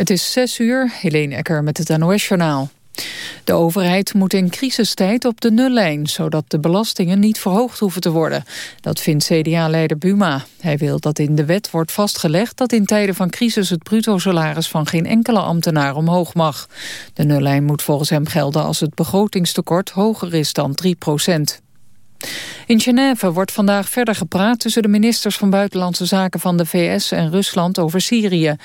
Het is 6 uur, Helene Ecker met het NOS-journaal. De overheid moet in crisistijd op de nullijn... zodat de belastingen niet verhoogd hoeven te worden. Dat vindt CDA-leider Buma. Hij wil dat in de wet wordt vastgelegd... dat in tijden van crisis het bruto-salaris van geen enkele ambtenaar omhoog mag. De nullijn moet volgens hem gelden als het begrotingstekort hoger is dan 3 procent. In Genève wordt vandaag verder gepraat tussen de ministers van Buitenlandse Zaken van de VS en Rusland over Syrië.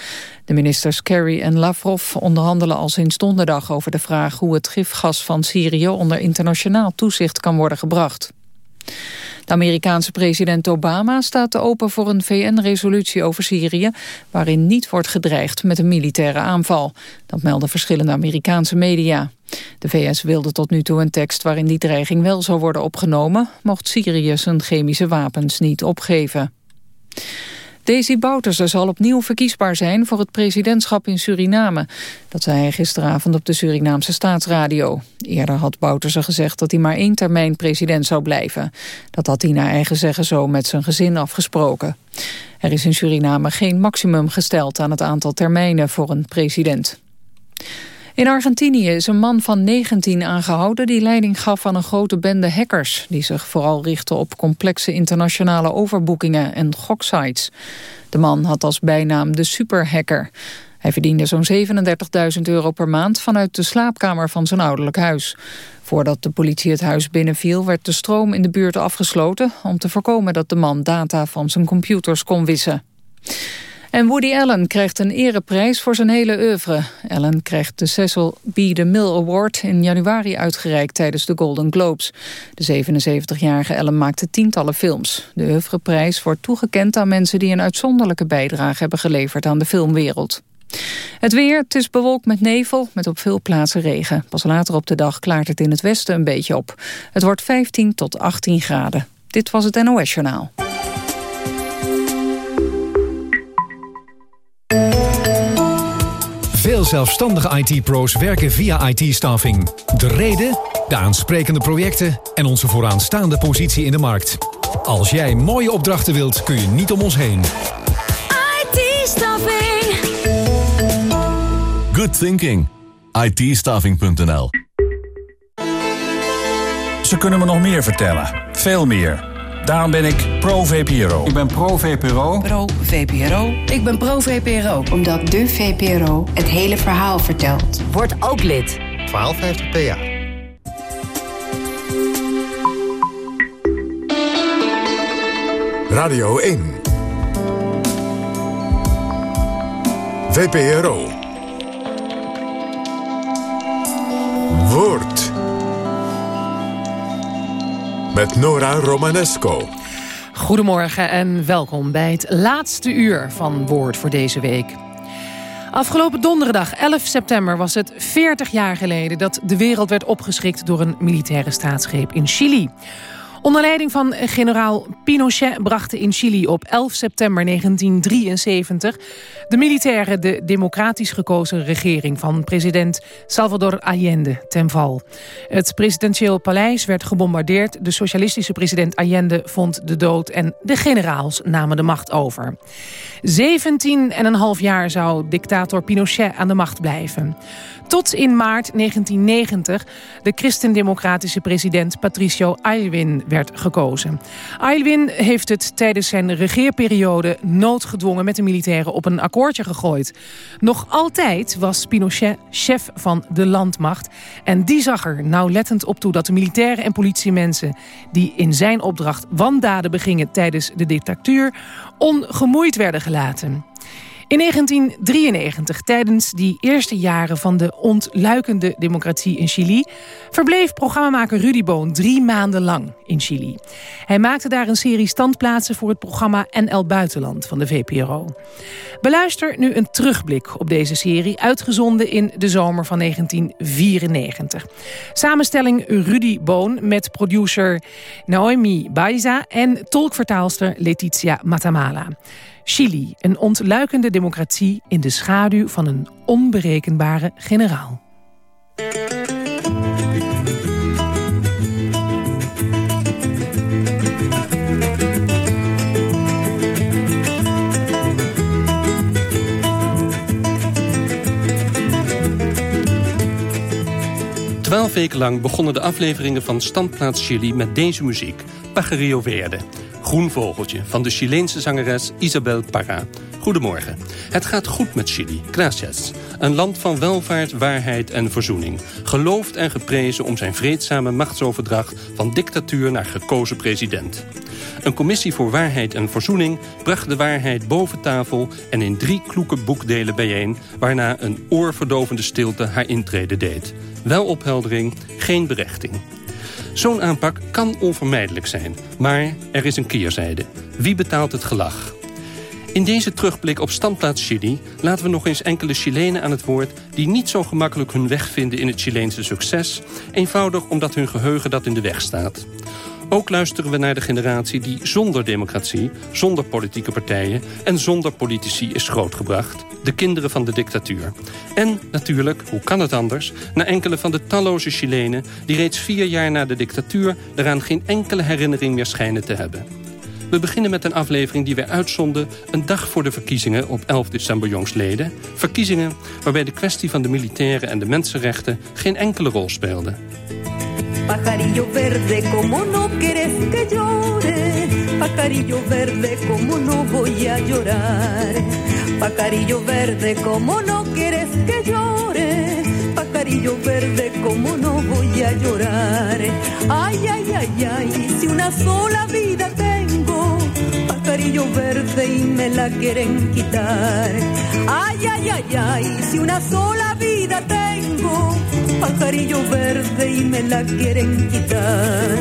De ministers Kerry en Lavrov onderhandelen al sinds donderdag over de vraag hoe het gifgas van Syrië onder internationaal toezicht kan worden gebracht. De Amerikaanse president Obama staat open voor een VN-resolutie over Syrië... waarin niet wordt gedreigd met een militaire aanval. Dat melden verschillende Amerikaanse media. De VS wilde tot nu toe een tekst waarin die dreiging wel zou worden opgenomen... mocht Syrië zijn chemische wapens niet opgeven. Daisy Bouterse zal opnieuw verkiesbaar zijn voor het presidentschap in Suriname. Dat zei hij gisteravond op de Surinaamse staatsradio. Eerder had Bouterse gezegd dat hij maar één termijn president zou blijven. Dat had hij naar eigen zeggen zo met zijn gezin afgesproken. Er is in Suriname geen maximum gesteld aan het aantal termijnen voor een president. In Argentinië is een man van 19 aangehouden... die leiding gaf aan een grote bende hackers... die zich vooral richten op complexe internationale overboekingen en goksites. De man had als bijnaam de superhacker. Hij verdiende zo'n 37.000 euro per maand... vanuit de slaapkamer van zijn ouderlijk huis. Voordat de politie het huis binnenviel... werd de stroom in de buurt afgesloten... om te voorkomen dat de man data van zijn computers kon wissen. En Woody Allen krijgt een ereprijs voor zijn hele oeuvre. Allen krijgt de Cecil B. DeMille Award in januari uitgereikt tijdens de Golden Globes. De 77-jarige Allen maakte tientallen films. De oeuvreprijs wordt toegekend aan mensen die een uitzonderlijke bijdrage hebben geleverd aan de filmwereld. Het weer, het is bewolkt met nevel, met op veel plaatsen regen. Pas later op de dag klaart het in het westen een beetje op. Het wordt 15 tot 18 graden. Dit was het NOS Journaal. Zelfstandige IT-pro's werken via IT-staffing. De reden, de aansprekende projecten en onze vooraanstaande positie in de markt. Als jij mooie opdrachten wilt, kun je niet om ons heen. IT-staffing. Good thinking. it Ze kunnen me nog meer vertellen. Veel meer. Daarom ben ik pro-VPRO. Ik ben pro-VPRO. Pro-VPRO. Ik ben pro-VPRO. Omdat de VPRO het hele verhaal vertelt. Word ook lid. 1250 PA. Radio 1. VPRO. Woord met Nora Romanesco. Goedemorgen en welkom bij het laatste uur van Woord voor deze week. Afgelopen donderdag, 11 september, was het 40 jaar geleden... dat de wereld werd opgeschrikt door een militaire staatsgreep in Chili. Onder leiding van generaal Pinochet brachten in Chili op 11 september 1973 de militairen de democratisch gekozen regering van president Salvador Allende ten val. Het presidentieel paleis werd gebombardeerd, de socialistische president Allende vond de dood en de generaals namen de macht over. 17 en een half jaar zou dictator Pinochet aan de macht blijven. Tot in maart 1990 de christendemocratische president Patricio Aylwin gekozen. Aylwin heeft het tijdens zijn regeerperiode noodgedwongen met de militairen op een akkoordje gegooid. Nog altijd was Pinochet chef van de landmacht. En die zag er nauwlettend op toe dat de militairen en politiemensen... die in zijn opdracht wandaden begingen tijdens de dictatuur... ongemoeid werden gelaten. In 1993, tijdens die eerste jaren van de ontluikende democratie in Chili... verbleef programmamaker Rudy Boon drie maanden lang in Chili. Hij maakte daar een serie standplaatsen voor het programma NL Buitenland van de VPRO. Beluister nu een terugblik op deze serie, uitgezonden in de zomer van 1994. Samenstelling Rudy Boon met producer Naomi Baiza en tolkvertaalster Letitia Matamala. Chili, een ontluikende democratie in de schaduw van een onberekenbare generaal. Twaalf weken lang begonnen de afleveringen van Standplaats Chili met deze muziek, Pajarillo Verde. Groen Vogeltje, van de Chileense zangeres Isabel Parra. Goedemorgen. Het gaat goed met Chili, gracias. Een land van welvaart, waarheid en verzoening. Geloofd en geprezen om zijn vreedzame machtsoverdracht... van dictatuur naar gekozen president. Een commissie voor waarheid en verzoening bracht de waarheid boven tafel... en in drie kloeke boekdelen bijeen... waarna een oorverdovende stilte haar intrede deed. Wel opheldering, geen berechting. Zo'n aanpak kan onvermijdelijk zijn, maar er is een keerzijde. Wie betaalt het gelag? In deze terugblik op standplaats Chili laten we nog eens enkele Chilenen aan het woord... die niet zo gemakkelijk hun weg vinden in het Chileense succes... eenvoudig omdat hun geheugen dat in de weg staat. Ook luisteren we naar de generatie die zonder democratie, zonder politieke partijen en zonder politici is grootgebracht. De kinderen van de dictatuur. En natuurlijk, hoe kan het anders, naar enkele van de talloze Chilenen die reeds vier jaar na de dictatuur eraan geen enkele herinnering meer schijnen te hebben. We beginnen met een aflevering die wij uitzonden... een dag voor de verkiezingen op 11 december jongstleden. Verkiezingen waarbij de kwestie van de militairen en de mensenrechten... geen enkele rol speelde. Pajarillo verde, como no quieres que llore. Pajarillo verde, como no voy a llorar. Pajarillo verde, como no quieres que llore. Pajarillo verde, como no voy a llorar. Ay, ay, ay, ay, si una sola vida tengo. Pajarillo verde y me la quieren quitar. Ay, ay, ay, ay, si una sola vida tengo pajarillo verde me la quieren quitar.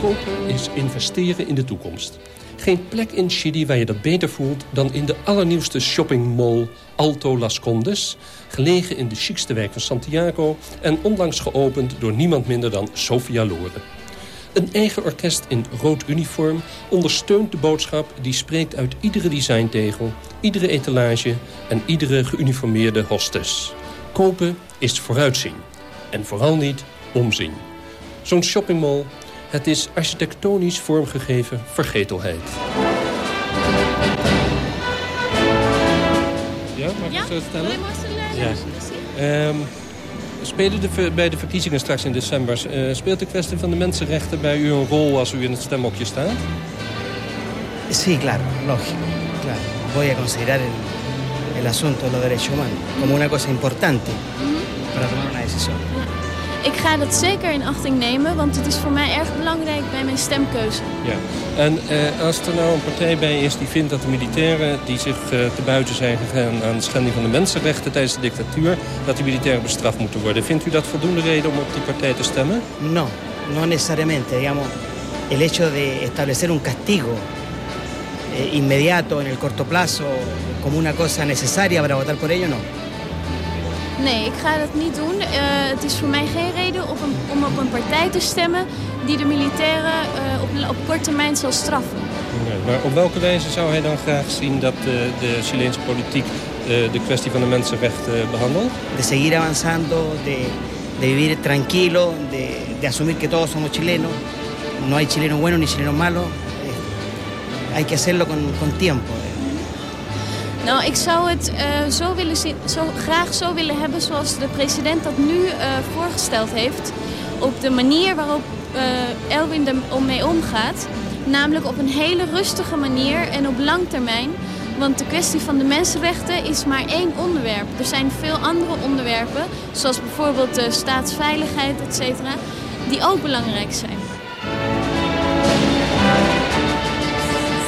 Kopen is investeren in de toekomst. Geen plek in Chili waar je dat beter voelt dan in de allernieuwste shoppingmall Alto Las Condes... gelegen in de chicste wijk van Santiago... en onlangs geopend door niemand minder dan Sofia Loren. Een eigen orkest in rood uniform ondersteunt de boodschap... die spreekt uit iedere designtegel, iedere etalage... en iedere geuniformeerde hostess. Kopen is vooruitzien. En vooral niet omzien. Zo'n shoppingmall, het is architectonisch vormgegeven vergetelheid. Ja, mag ik het zo stellen? Ja. Um, spelen de, bij de verkiezingen straks in december... Uh, speelt de kwestie van de mensenrechten bij u een rol als u in het stemhokje staat? Sí, claro, lógico. Claro. Voy a considerar el, el asunto de los derechos humanos como una cosa importante para tomar una decisión. Ik ga dat zeker in achting nemen, want het is voor mij erg belangrijk bij mijn stemkeuze. Ja. En eh, als er nou een partij bij is die vindt dat de militairen... die zich eh, te buiten zijn gegaan aan de schending van de mensenrechten tijdens de dictatuur... dat die militairen bestraft moeten worden. Vindt u dat voldoende reden om op die partij te stemmen? No, no necesariamente. Digamos, el hecho de establecer un castigo eh, inmediato en el corto plazo como una cosa necesaria para votar por ello, no. Nee, ik ga dat niet doen. Uh, het is voor mij geen reden op een, om op een partij te stemmen die de militairen uh, op, op korte termijn zal straffen. Nee, maar op welke wijze zou hij dan graag zien dat de, de Chileense politiek uh, de kwestie van de mensenrechten behandelt? De seguir avanzando, de, de vivir tranquilo, de, de asumir que todos somos chilenos. No hay chileno bueno ni chileno malo. hay que hacerlo con, con tiempo. Nou, ik zou het uh, zo, willen zo graag zo willen hebben zoals de president dat nu uh, voorgesteld heeft. Op de manier waarop uh, Elwin er mee omgaat. Namelijk op een hele rustige manier en op lang termijn. Want de kwestie van de mensenrechten is maar één onderwerp. Er zijn veel andere onderwerpen, zoals bijvoorbeeld de staatsveiligheid, et cetera, die ook belangrijk zijn.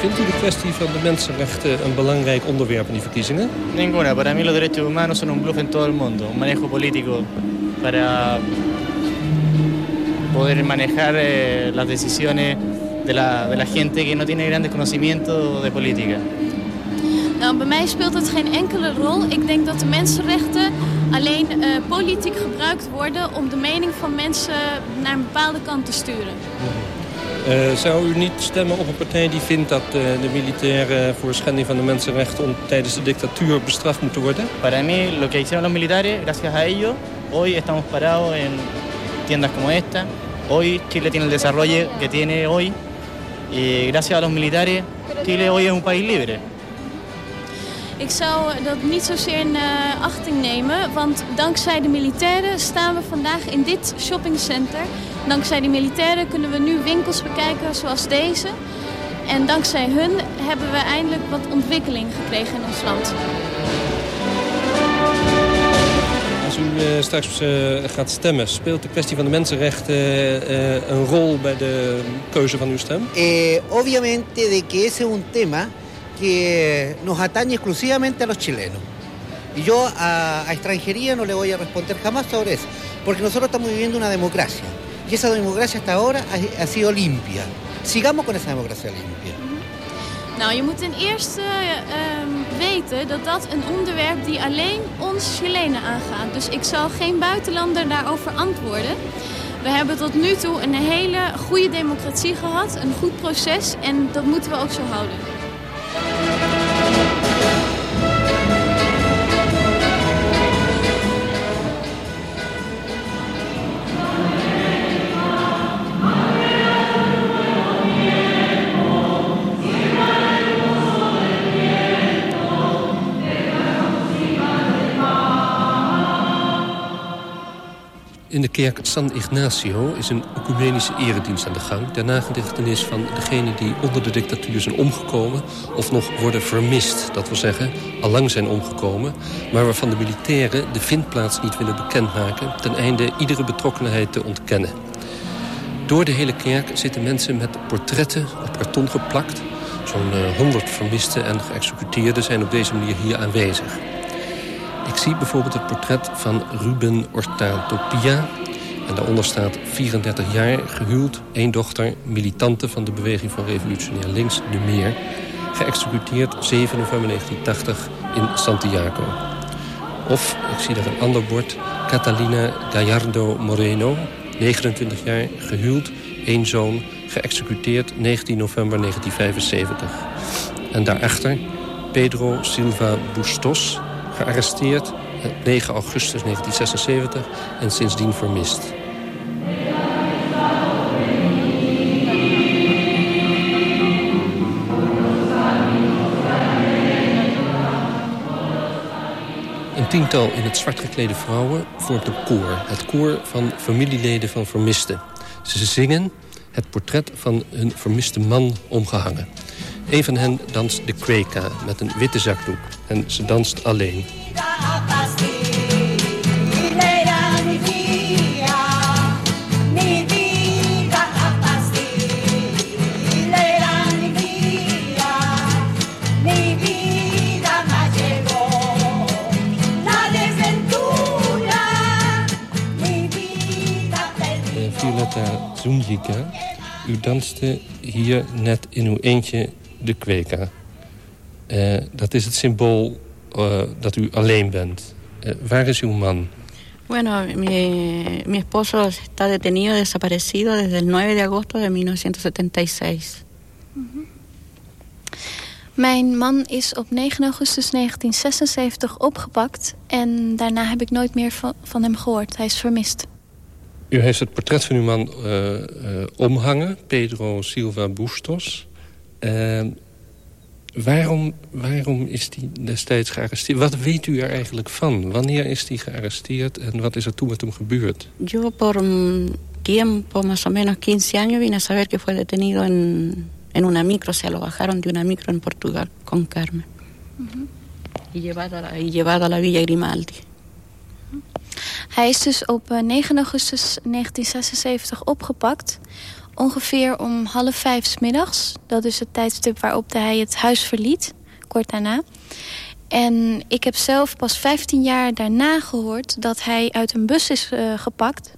Vindt u de kwestie van de mensenrechten een belangrijk onderwerp in die verkiezingen? Ninguna. Para mí los derechos humanos son un bluff en todo el mundo. Un manejo político para poder manejar eh, las decisiones de la, de la gente que no tiene grandes conocimientos de política. Nou, bij mij speelt het geen enkele rol. Ik denk dat de mensenrechten alleen uh, politiek gebruikt worden om de mening van mensen naar een bepaalde kant te sturen. Uh, zou u niet stemmen op een partij die vindt dat uh, de militairen voor schending van de mensenrechten tijdens de dictatuur bestraft moeten worden? Para mí, lo que hicieron los militares, gracias a ellos, Hoy estamos parados en tiendas como esta. Hoy Chile tiene el desarrollo que tiene hoy. Y gracias a los militares, Chile hoy es un país libre. Ik zou dat niet zozeer in uh, achting nemen, want dankzij de militairen staan we vandaag in dit shoppingcenter. Dankzij de militairen kunnen we nu winkels bekijken zoals deze. En dankzij hun hebben we eindelijk wat ontwikkeling gekregen in ons land. Als u uh, straks uh, gaat stemmen, speelt de kwestie van de mensenrechten uh, een rol bij de keuze van uw stem? Eh, obviamente de que ese es un tema que nos atañe exclusivamente a los chilenos. Y yo a, a extranjería no le voy a responder jamás sobre eso, porque nosotros estamos viviendo una democracia. Y esa democracia hasta ahora ha, ha sido limpia. Sigamos con esa democracia limpia. Nou, je moet ten eerste uh, weten dat dat een onderwerp die alleen ons Chilenen aangaat. Dus ik zal geen buitenlander daarover antwoorden. We hebben tot nu toe een hele goede democratie gehad, een goed proces en dat moeten we ook zo houden. Kerk San Ignacio is een ecumenische eredienst aan de gang... ter nagedachtenis van degenen die onder de dictatuur zijn omgekomen... of nog worden vermist, dat wil zeggen, allang zijn omgekomen... maar waarvan de militairen de vindplaats niet willen bekendmaken... ten einde iedere betrokkenheid te ontkennen. Door de hele kerk zitten mensen met portretten op karton geplakt. Zo'n honderd vermisten en geëxecuteerden zijn op deze manier hier aanwezig. Ik zie bijvoorbeeld het portret van Ruben Ortatopia. En daaronder staat 34 jaar, gehuwd, één dochter... militante van de beweging van revolutionair links, de Meer... geëxecuteerd 7 november 1980 in Santiago. Of, ik zie daar een ander bord... Catalina Gallardo Moreno, 29 jaar, gehuwd, één zoon... geëxecuteerd 19 november 1975. En daarachter Pedro Silva Bustos gearresteerd 9 augustus 1976 en sindsdien vermist. Een tiental in het zwart geklede vrouwen vormt een koor. Het koor van familieleden van vermisten. Ze zingen het portret van hun vermiste man omgehangen. Een van hen danst de kweka met een witte zakdoek. En ze danst alleen. Zunjika, u danste hier net in uw eentje de kweka. Uh, dat is het symbool uh, dat u alleen bent. Uh, waar is uw man? Bueno, mi, mi esposo está detenido, desaparecido desde el 9 de agosto de 1976. Mm -hmm. Mijn man is op 9 augustus 1976 opgepakt en daarna heb ik nooit meer van, van hem gehoord. Hij is vermist. U heeft het portret van uw man uh, uh, omhangen, Pedro Silva Bustos. Waarom, waarom is hij destijds gearresteerd? Wat weet u er eigenlijk van? Wanneer is hij gearresteerd en wat is er toen met hem gebeurd? Yo por un tiempo, más o menos 15 años, vine a saber que fue detenido en, en una micro. O sea, lo bajaron de una micro en Portugal con Carmen. Uh -huh. y, llevado a la, y llevado a la Villa Grimaldi. Hij is dus op 9 augustus 1976 opgepakt. Ongeveer om half vijf 's middags. Dat is het tijdstip waarop hij het huis verliet. Kort daarna. En ik heb zelf pas 15 jaar daarna gehoord dat hij uit een bus is uh, gepakt.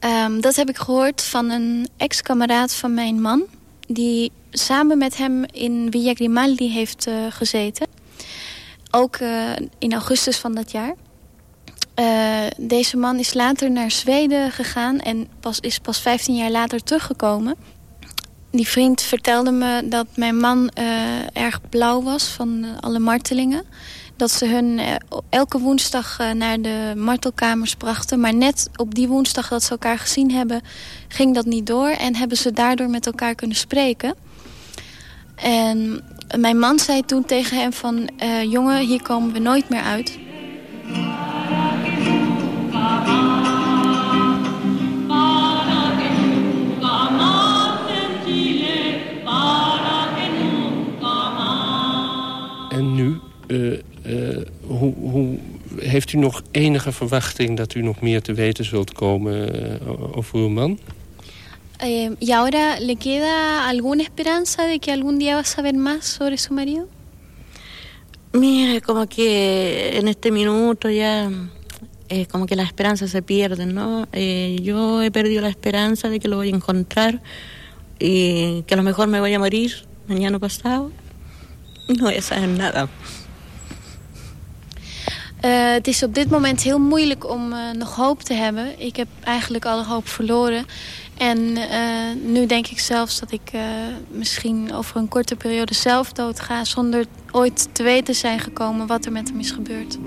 Um, dat heb ik gehoord van een ex-kameraad van mijn man. Die samen met hem in Villa Grimaldi heeft uh, gezeten. Ook uh, in augustus van dat jaar. Uh, deze man is later naar Zweden gegaan en pas, is pas 15 jaar later teruggekomen. Die vriend vertelde me dat mijn man uh, erg blauw was van uh, alle martelingen. dat ze hun eh, elke woensdag eh, naar de martelkamers brachten. Maar net op die woensdag dat ze elkaar gezien hebben, ging dat niet door. En hebben ze daardoor met elkaar kunnen spreken. En mijn man zei toen tegen hem van... Jongen, hier komen we nooit meer uit. Hoe, hoe, heeft u nog enige verwachting... dat u nog meer te weten zult komen over uw man? Eh, ¿Y ahora le queda alguna esperanza de que algún día va a saber más sobre su marido? Mire, como que en este minuto ya eh, como que las esperanzas se pierden, ¿no? Eh, yo he perdido la esperanza de que lo voy a encontrar y que a lo mejor me voy a morir mañana pasado. No voy a saber nada. Uh, het is op dit moment heel moeilijk om uh, nog hoop te hebben. Ik heb eigenlijk alle hoop verloren. En uh, nu denk ik zelfs dat ik misschien over een korte periode zelf dood ga... zonder ooit te weten zijn gekomen wat er met hem is gebeurd.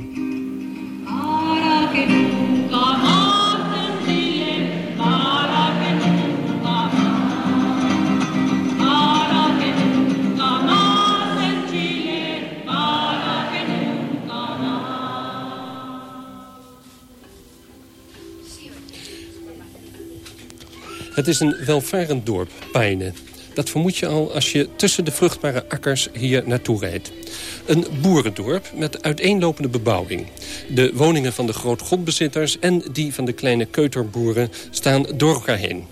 Het is een welvarend dorp, Pijnen. Dat vermoed je al als je tussen de vruchtbare akkers hier naartoe rijdt. Een boerendorp met uiteenlopende bebouwing. De woningen van de grootgrondbezitters en die van de kleine keuterboeren staan door elkaar heen.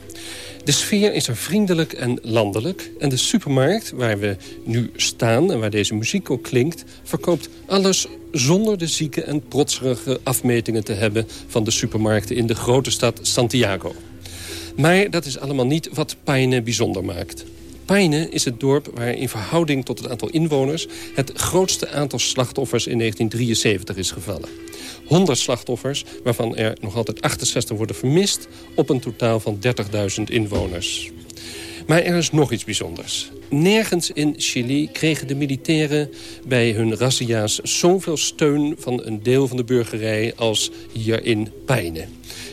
De sfeer is er vriendelijk en landelijk. En de supermarkt waar we nu staan en waar deze muziek ook klinkt... verkoopt alles zonder de zieke en protserige afmetingen te hebben... van de supermarkten in de grote stad Santiago. Maar dat is allemaal niet wat Paine bijzonder maakt. Paine is het dorp waar in verhouding tot het aantal inwoners... het grootste aantal slachtoffers in 1973 is gevallen. 100 slachtoffers, waarvan er nog altijd 68 worden vermist... op een totaal van 30.000 inwoners. Maar er is nog iets bijzonders. Nergens in Chili kregen de militairen bij hun razzia's zoveel steun van een deel van de burgerij als hier in Peine.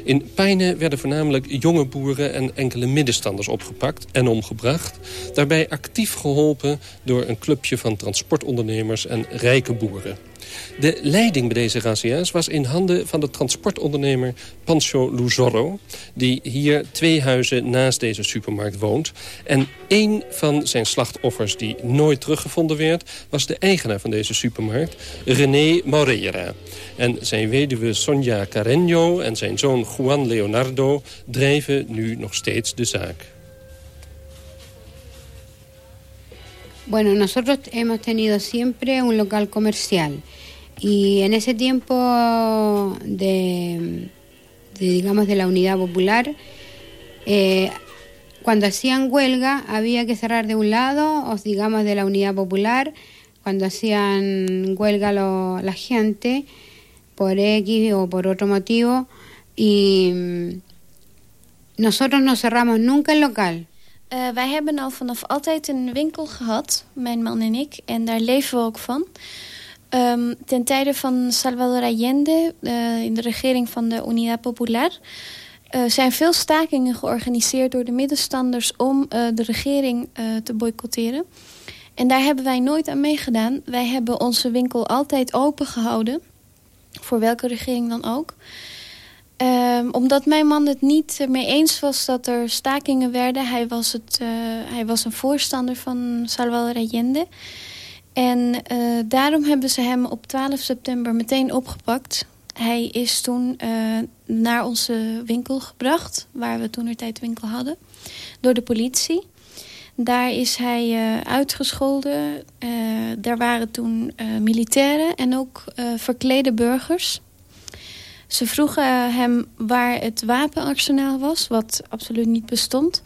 In Peine werden voornamelijk jonge boeren en enkele middenstanders opgepakt en omgebracht. Daarbij actief geholpen door een clubje van transportondernemers en rijke boeren. De leiding bij deze razzia's was in handen van de transportondernemer Pancho Luzorro... die hier twee huizen naast deze supermarkt woont. En één van zijn slachtoffers die nooit teruggevonden werd... was de eigenaar van deze supermarkt, René Moreira. En zijn weduwe Sonja Carreño en zijn zoon Juan Leonardo... drijven nu nog steeds de zaak. Bueno, nosotros hemos tenido siempre un local comercial. Y en ese tiempo de, digamos, de la unidad popular, eh, cuando hacían huelga había que cerrar de un lado, o digamos de la unidad popular, cuando hacían huelga la gente por X o por otro motivo, y mm, nosotros no cerramos nunca el local. Uh, wij hebben al vanaf altijd een winkel gehad, mijn man en ik. En daar leven we ook van. Um, ten tijde van Salvador Allende, uh, in de regering van de Unidad Popular... Uh, zijn veel stakingen georganiseerd door de middenstanders... om de regering te boycotteren. En daar hebben wij nooit aan meegedaan. Wij hebben onze winkel altijd open gehouden. Voor welke regering dan ook. Um, omdat mijn man het niet mee eens was dat er stakingen werden. Hij was, het, hij was een voorstander van Salvador Allende... En uh, daarom hebben ze hem op 12 september meteen opgepakt. Hij is toen uh, naar onze winkel gebracht, waar we toen tijd winkel hadden, door de politie. Daar is hij uitgescholden. daar waren toen militairen en ook verklede burgers. Ze vroegen hem waar het wapenarsenaal was, wat absoluut niet bestond.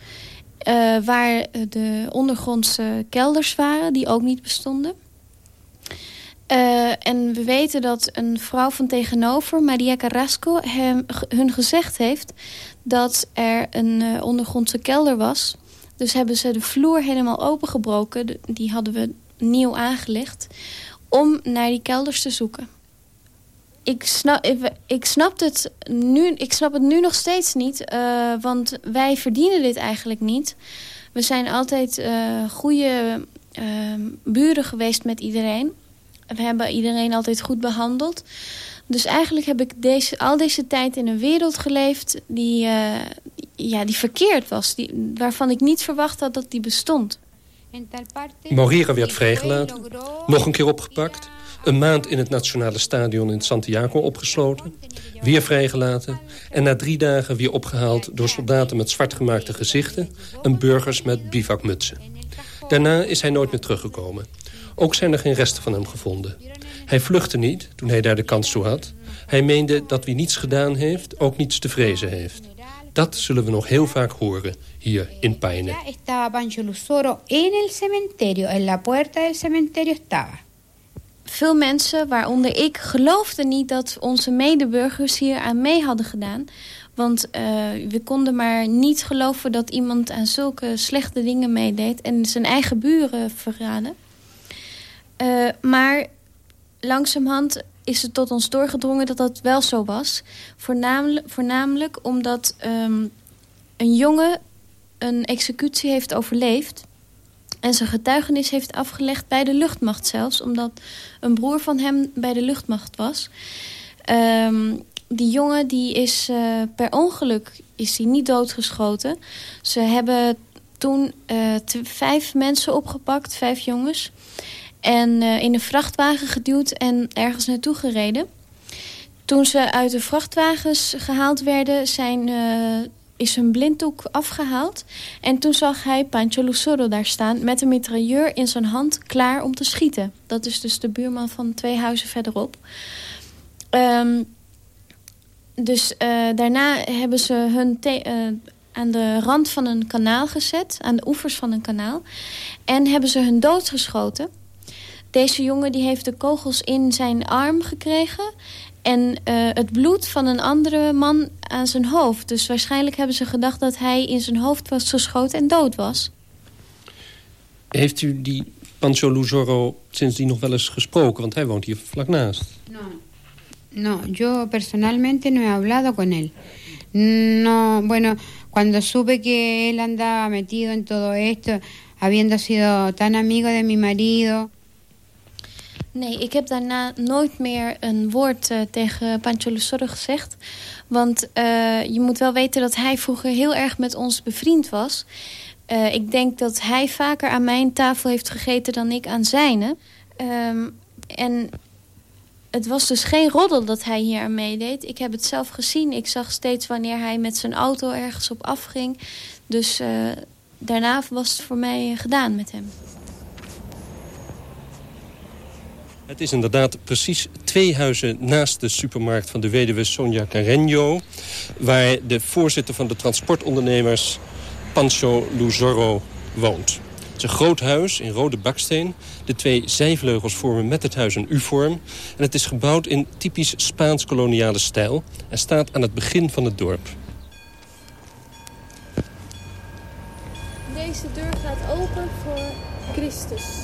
Uh, waar de ondergrondse kelders waren, die ook niet bestonden. En we weten dat een vrouw van tegenover, Maria Carrasco, hem, hun gezegd heeft dat er een ondergrondse kelder was. Dus hebben ze de vloer helemaal opengebroken. Die hadden we nieuw aangelegd om naar die kelders te zoeken. Ik snap, ik, snap het nu, ik snap het nu nog steeds niet, uh, want wij verdienen dit eigenlijk niet. We zijn altijd uh, goede uh, buren geweest met iedereen. We hebben iedereen altijd goed behandeld. Dus eigenlijk heb ik deze, al deze tijd in een wereld geleefd die, uh, ja, die verkeerd was. Die, waarvan ik niet verwacht had dat die bestond. Morira werd vrijgelaten, nog een keer opgepakt... een maand in het Nationale Stadion in Santiago opgesloten... weer vrijgelaten en na drie dagen weer opgehaald... door soldaten met zwartgemaakte gezichten en burgers met bivakmutsen. Daarna is hij nooit meer teruggekomen. Ook zijn er geen resten van hem gevonden. Hij vluchtte niet toen hij daar de kans toe had. Hij meende dat wie niets gedaan heeft, ook niets te vrezen heeft. Dat zullen we nog heel vaak horen hier in Paine. estaba Pancho Luzoro en el cementerio, en la puerta del cementerio. Veel mensen, waaronder ik, geloofden niet dat onze medeburgers hier aan mee hadden gedaan. Want uh, we konden maar niet geloven dat iemand aan zulke slechte dingen meedeed... en zijn eigen buren verraden. Uh, maar langzamerhand is het tot ons doorgedrongen dat dat wel zo was. Voornamelijk, voornamelijk omdat um, een jongen een executie heeft overleefd... en zijn getuigenis heeft afgelegd bij de luchtmacht zelfs... omdat een broer van hem bij de luchtmacht was. Um, die jongen die is uh, per ongeluk is die niet doodgeschoten. Ze hebben toen uh, vijf mensen opgepakt, vijf jongens... En uh, in een vrachtwagen geduwd en ergens naartoe gereden. Toen ze uit de vrachtwagens gehaald werden, zijn, is hun blinddoek afgehaald. En toen zag hij Pancho Luzoro daar staan met een mitrailleur in zijn hand klaar om te schieten. Dat is dus de buurman van twee huizen verderop. Um, dus uh, daarna hebben ze hun aan de rand van een kanaal gezet, aan de oevers van een kanaal. En hebben ze hun doodgeschoten. Deze jongen die heeft de kogels in zijn arm gekregen... en uh, het bloed van een andere man aan zijn hoofd. Dus waarschijnlijk hebben ze gedacht dat hij in zijn hoofd was geschoten en dood was. Heeft u die Pancho Luzoro sindsdien nog wel eens gesproken? Want hij woont hier vlak naast. No, no yo personalmente no he hablado con él. No, bueno, cuando supe que él andaba metido en todo esto... habiendo sido tan amigo de mi marido... Nee, ik heb daarna nooit meer een woord uh, tegen Pancho Luzoro gezegd. Want uh, je moet wel weten dat hij vroeger heel erg met ons bevriend was. Uh, ik denk dat hij vaker aan mijn tafel heeft gegeten dan ik aan zijne. Um, en het was dus geen roddel dat hij hier aan meedeed. Ik heb het zelf gezien. Ik zag steeds wanneer hij met zijn auto ergens op afging. Dus daarna was het voor mij gedaan met hem. Het is inderdaad precies twee huizen naast de supermarkt van de weduwe Sonja Carreño... waar de voorzitter van de transportondernemers Pancho Luzoro woont. Het is een groot huis in rode baksteen. De twee zijvleugels vormen met het huis een U-vorm. En het is gebouwd in typisch Spaans-koloniale stijl... en staat aan het begin van het dorp. Deze deur gaat open voor Christus.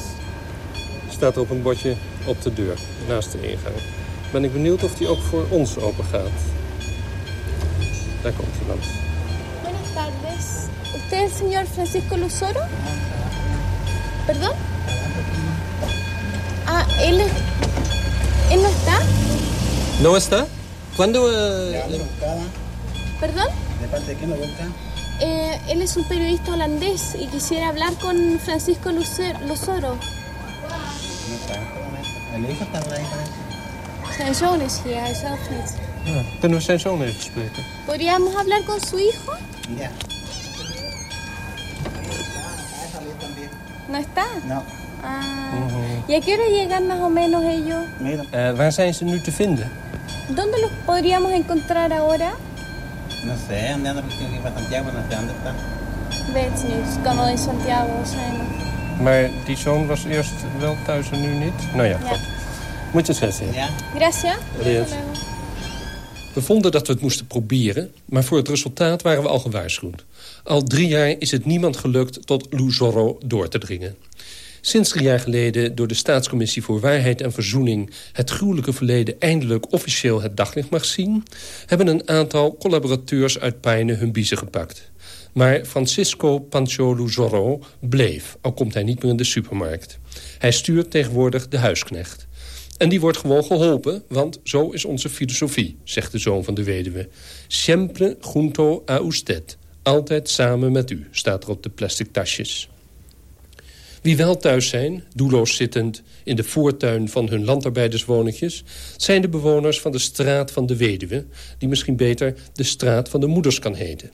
Staat op een bordje op de deur, naast de ingang. Ben ik benieuwd of die ook voor ons open gaat. Daar komt iemand. Buenas tardes. ¿Usted es el señor Francisco Luzoro? ¿Perdón? Ah, él, él no está. ¿No está? ¿Cuándo? Uh... ¿Perdón? ¿De parte de quién lo busca? Eh, él es un periodista holandés y quisiera hablar con Francisco Luzoro. El hijo está por ahí. Zijn zoon is hier, hij zelf niet. Ja, kunnen we zijn zoon even spreken? ¿Podríamos hablar con su hijo? Ya. ¿No está? No. Ah. Uh -huh. ¿Y a qué hora llegan más o menos ellos? Mira. Uh, waar zijn ze nu te vinden? ¿Dónde los podríamos encontrar ahora? No sé, ¿dónde anda? Porque aquí para Santiago, no sé dónde está. Weet niet, kan wel in Santiago zijn. Maar die zoon was eerst wel thuis en nu niet? Nou ja, Ja. goed. Moet je het zeggen. Ja. Gracias. We vonden dat we het moesten proberen, maar voor het resultaat waren we al gewaarschuwd. Al drie jaar is het niemand gelukt tot Luzoro door te dringen. Sinds drie jaar geleden door de Staatscommissie voor Waarheid en Verzoening... het gruwelijke verleden eindelijk officieel het daglicht mag zien... hebben een aantal collaborateurs uit Peine hun biezen gepakt. Maar Francisco Pancho Zorro bleef, al komt hij niet meer in de supermarkt. Hij stuurt tegenwoordig de huisknecht. En die wordt gewoon geholpen, want zo is onze filosofie, zegt de zoon van de weduwe. Siempre junto a usted. Altijd samen met u, staat er op de plastic tasjes. Wie wel thuis zijn, doelloos zittend in de voortuin van hun landarbeiderswoningjes... zijn de bewoners van de straat van de weduwe... die misschien beter de straat van de moeders kan heten.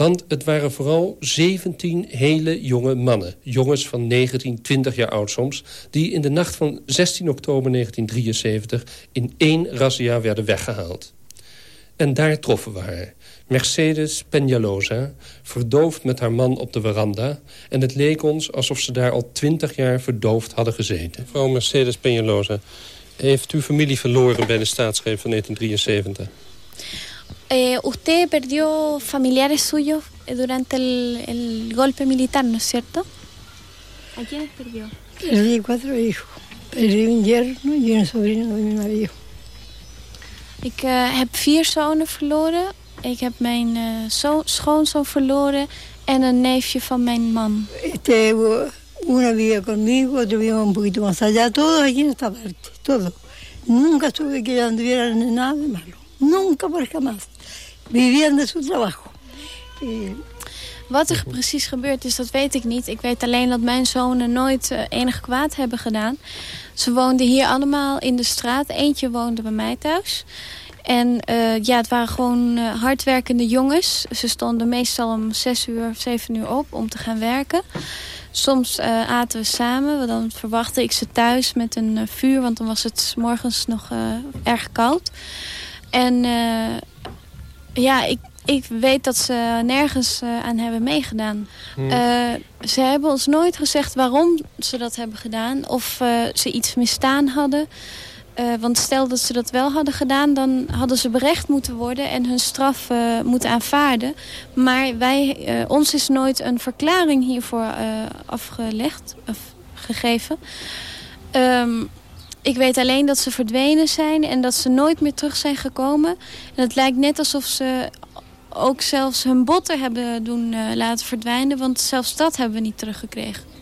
Want het waren vooral 17 hele jonge mannen. Jongens van 19, 20 jaar oud soms... die in de nacht van 16 oktober 1973 in één razzia werden weggehaald. En daar troffen we haar. Mercedes Peñalosa, verdoofd met haar man op de veranda... en het leek ons alsof ze daar al twintig jaar verdoofd hadden gezeten. Mevrouw Mercedes Peñalosa, heeft u familie verloren bij de staatsgreep van 1973? Eh, usted perdió familiares suyos durante el, el golpe militar, ¿no es cierto? ¿A quiénes perdió? Perdí cuatro hijos. Perdí un yerno y un sobrino de mi marido. Ik uh, heb vier zonen verloren. Ik heb mijn uh, zo schoonzoon verloren en een neefje van mijn man. Este, una vive conmigo, otro vive un poquito más allá. Todos aquí en esta parte, todo. Nunca tuve que anduvieran nada de malo. Nunca por jamás. Vivían de su trabajo. Wat er precies gebeurd is, dat weet ik niet. Ik weet alleen dat mijn zonen nooit uh, enig kwaad hebben gedaan. Ze woonden hier allemaal in de straat. Eentje woonde bij mij thuis. En uh, ja, het waren gewoon uh, hardwerkende jongens. Ze stonden meestal om zes uur of zeven uur op om te gaan werken. Soms aten we samen. Dan verwachtte ik ze thuis met een vuur. Want dan was het morgens nog erg koud. En ja, ik, ik weet dat ze nergens aan hebben meegedaan. Hmm. ze hebben ons nooit gezegd waarom ze dat hebben gedaan. Of ze iets mistaan hadden. Want stel dat ze dat wel hadden gedaan, dan hadden ze berecht moeten worden en hun straf moeten aanvaarden. Maar wij, ons is nooit een verklaring hiervoor afgelegd, of gegeven. Um, ik weet alleen dat ze verdwenen zijn en dat ze nooit meer terug zijn gekomen. En het lijkt net alsof ze ook zelfs hun botten hebben doen laten verdwijnen, want zelfs dat hebben we niet teruggekregen.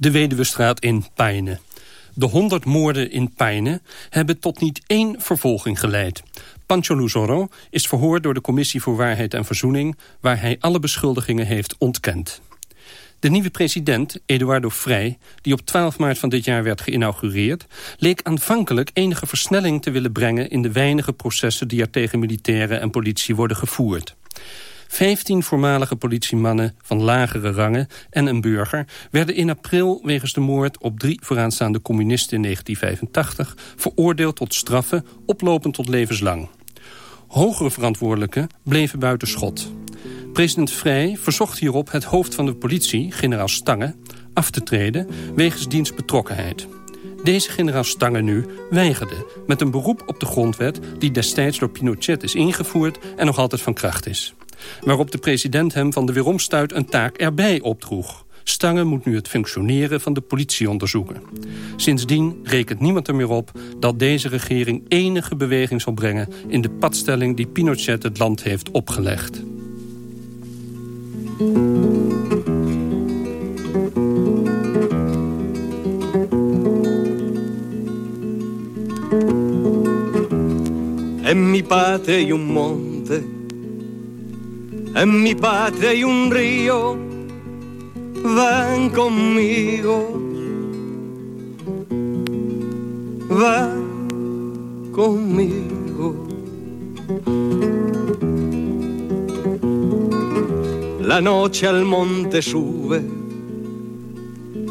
De Weduwestraat in Peine. De honderd moorden in Peine hebben tot niet één vervolging geleid. Pancho Luzoro is verhoord door de Commissie voor Waarheid en Verzoening... waar hij alle beschuldigingen heeft ontkend. De nieuwe president, Eduardo Frei, die op 12 maart van dit jaar werd geïnaugureerd... leek aanvankelijk enige versnelling te willen brengen... in de weinige processen die er tegen militairen en politie worden gevoerd. Vijftien voormalige politiemannen van lagere rangen en een burger... werden in april wegens de moord op drie vooraanstaande communisten in 1985... veroordeeld tot straffen, oplopend tot levenslang. Hogere verantwoordelijken bleven buiten schot. President Vrij verzocht hierop het hoofd van de politie, generaal Stange... af te treden wegens dienstbetrokkenheid. Deze generaal Stange nu weigerde met een beroep op de grondwet... die destijds door Pinochet is ingevoerd en nog altijd van kracht is waarop de president hem van de weeromstuit een taak erbij opdroeg. Stange moet nu het functioneren van de politie onderzoeken. Sindsdien rekent niemand er meer op dat deze regering enige beweging zal brengen... in de padstelling die Pinochet het land heeft opgelegd. En mi patria En mi patria hay un río, van conmigo, van conmigo. La noche al monte sube,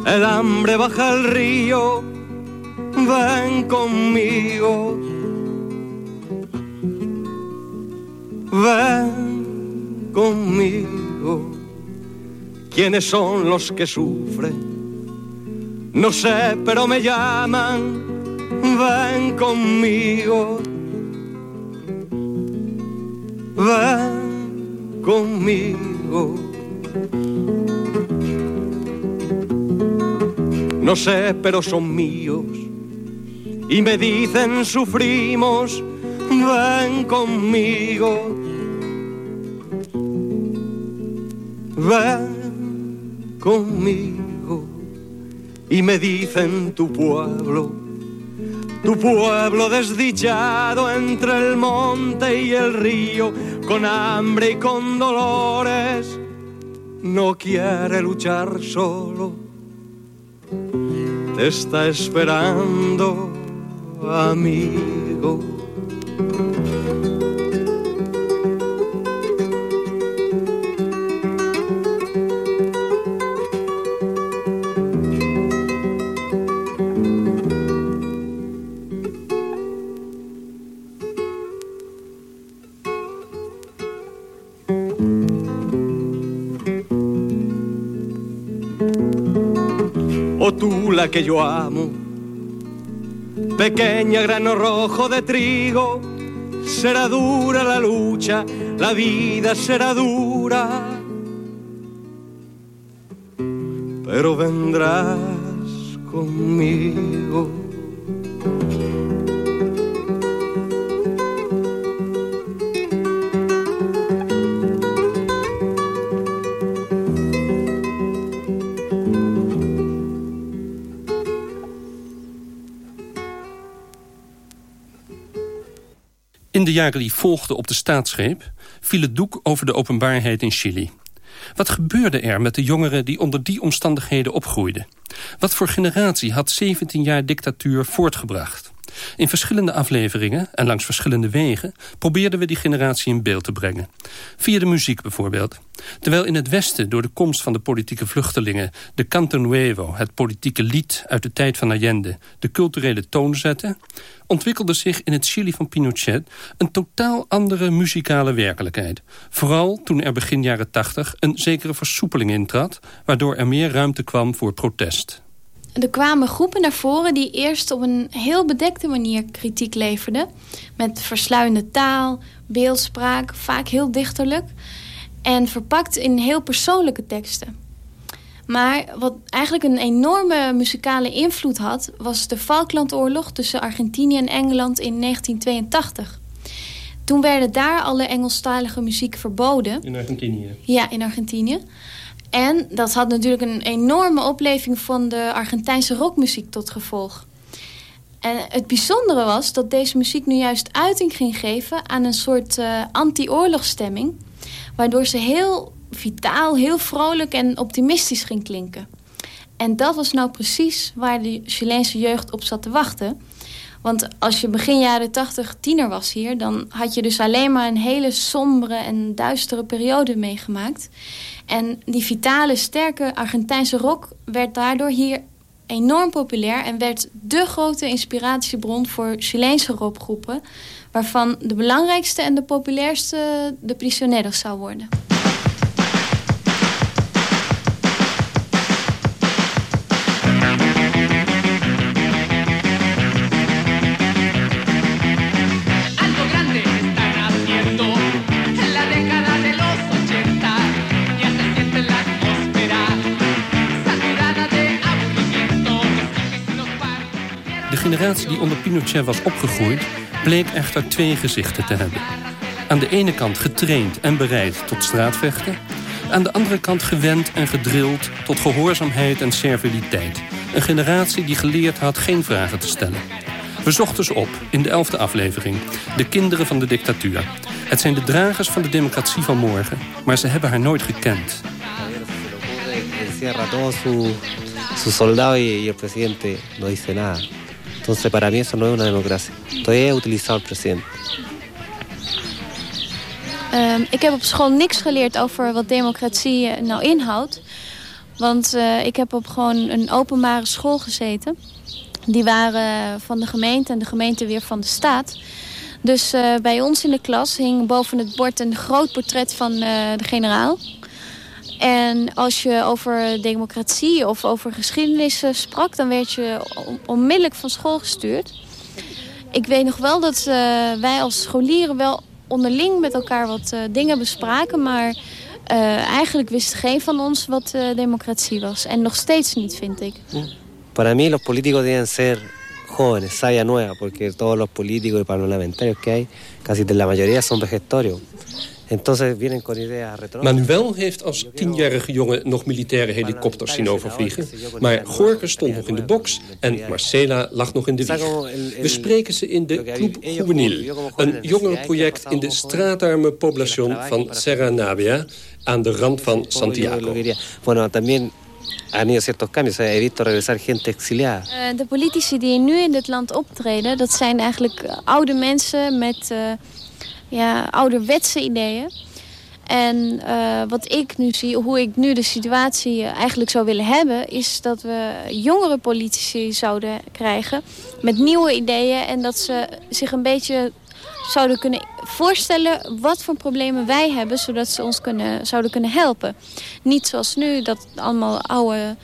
el hambre baja al río, van conmigo, van conmigo. ¿Quiénes son los que sufren? No sé, pero me llaman, ven conmigo. Ven conmigo. No sé, pero son míos. Y me dicen sufrimos, ven conmigo. Ven conmigo. Y me dicen tu pueblo, tu pueblo desdichado entre el monte y el río, con hambre y con dolores, no quiere luchar solo. Te está esperando, amigo. Que yo amo, pequeña grano rojo de trigo, será dura la lucha, la vida será dura, pero vendrás conmigo. Jaren die volgden op de staatsgreep... viel het doek over de openbaarheid in Chili. Wat gebeurde er met de jongeren die onder die omstandigheden opgroeiden? Wat voor generatie had 17 jaar dictatuur voortgebracht? In verschillende afleveringen en langs verschillende wegen... probeerden we die generatie in beeld te brengen. Via de muziek bijvoorbeeld. Terwijl in het Westen door de komst van de politieke vluchtelingen... de Canto Nuevo, het politieke lied uit de tijd van Allende... de culturele toon zette... ontwikkelde zich in het Chili van Pinochet... een totaal andere muzikale werkelijkheid. Vooral toen er begin jaren 80 een zekere versoepeling intrad... waardoor er meer ruimte kwam voor protest. Er kwamen groepen naar voren die eerst op een heel bedekte manier kritiek leverden. Met versluiende taal, beeldspraak, vaak heel dichterlijk. En verpakt in heel persoonlijke teksten. Maar wat eigenlijk een enorme muzikale invloed had... was de Falklandoorlog tussen Argentinië en Engeland in 1982. Toen werden daar alle Engelstalige muziek verboden. In Argentinië? Ja, in Argentinië. En dat had natuurlijk een enorme opleving van de Argentijnse rockmuziek tot gevolg. En het bijzondere was dat deze muziek nu juist uiting ging geven aan een soort uh, anti-oorlogsstemming. Waardoor ze heel vitaal, heel vrolijk en optimistisch ging klinken. En dat was nou precies waar de Chileense jeugd op zat te wachten. Want als je begin jaren tachtig tiener was hier... dan had je dus alleen maar een hele sombere en duistere periode meegemaakt. En die vitale, sterke Argentijnse rock werd daardoor hier enorm populair... en werd de grote inspiratiebron voor Chileense rockgroepen... waarvan de belangrijkste en de populairste de Prisioneros zou worden. Generatie die onder Pinochet was opgegroeid... bleek echter twee gezichten te hebben. Aan de ene kant getraind en bereid tot straatvechten... aan de andere kant gewend en gedrild tot gehoorzaamheid en serviliteit. Een generatie die geleerd had geen vragen te stellen. We zochten ze op in de elfde aflevering. De kinderen van de dictatuur. Het zijn de dragers van de democratie van morgen... maar ze hebben haar nooit gekend. Todo su, soldado y. Entonces para mí eso no es una democracia. Todavía he. Um, ik heb op school niks geleerd over wat democratie nou inhoudt. Want uh, ik heb op gewoon een openbare school gezeten. Die waren van de gemeente en de gemeente weer van de staat. Dus uh, bij ons in de klas hing boven het bord een groot portret van de generaal. En als je over democratie of over geschiedenis sprak... dan werd je onmiddellijk van school gestuurd. Ik weet nog wel dat uh, wij als scholieren wel onderling met elkaar wat uh, dingen bespraken... maar uh, eigenlijk wist geen van ons wat democratie was. En nog steeds niet, vind ik. Para mí los políticos deben ser jóvenes, saya nueva, porque todos los políticos y parlamentarios que hay, casi de la mayoría son. Manuel heeft als tienjarige jongen nog militaire helikopters zien overvliegen. Maar Gorke stond nog in de box en Marcela lag nog in de wieg. We spreken ze in de Club Juvenil. Een jongerenproject in de straatarme population van Serra Navia... aan de rand van Santiago. De politici die nu in dit land optreden... dat zijn eigenlijk oude mensen met... Uh ja, ouderwetse ideeën. En uh, wat ik nu zie, hoe ik nu de situatie eigenlijk zou willen hebben... is dat we jongere politici zouden krijgen met nieuwe ideeën... en dat ze zich een beetje zouden kunnen voorstellen wat voor problemen wij hebben... zodat ze ons kunnen, zouden kunnen helpen. Niet zoals nu, dat het allemaal oude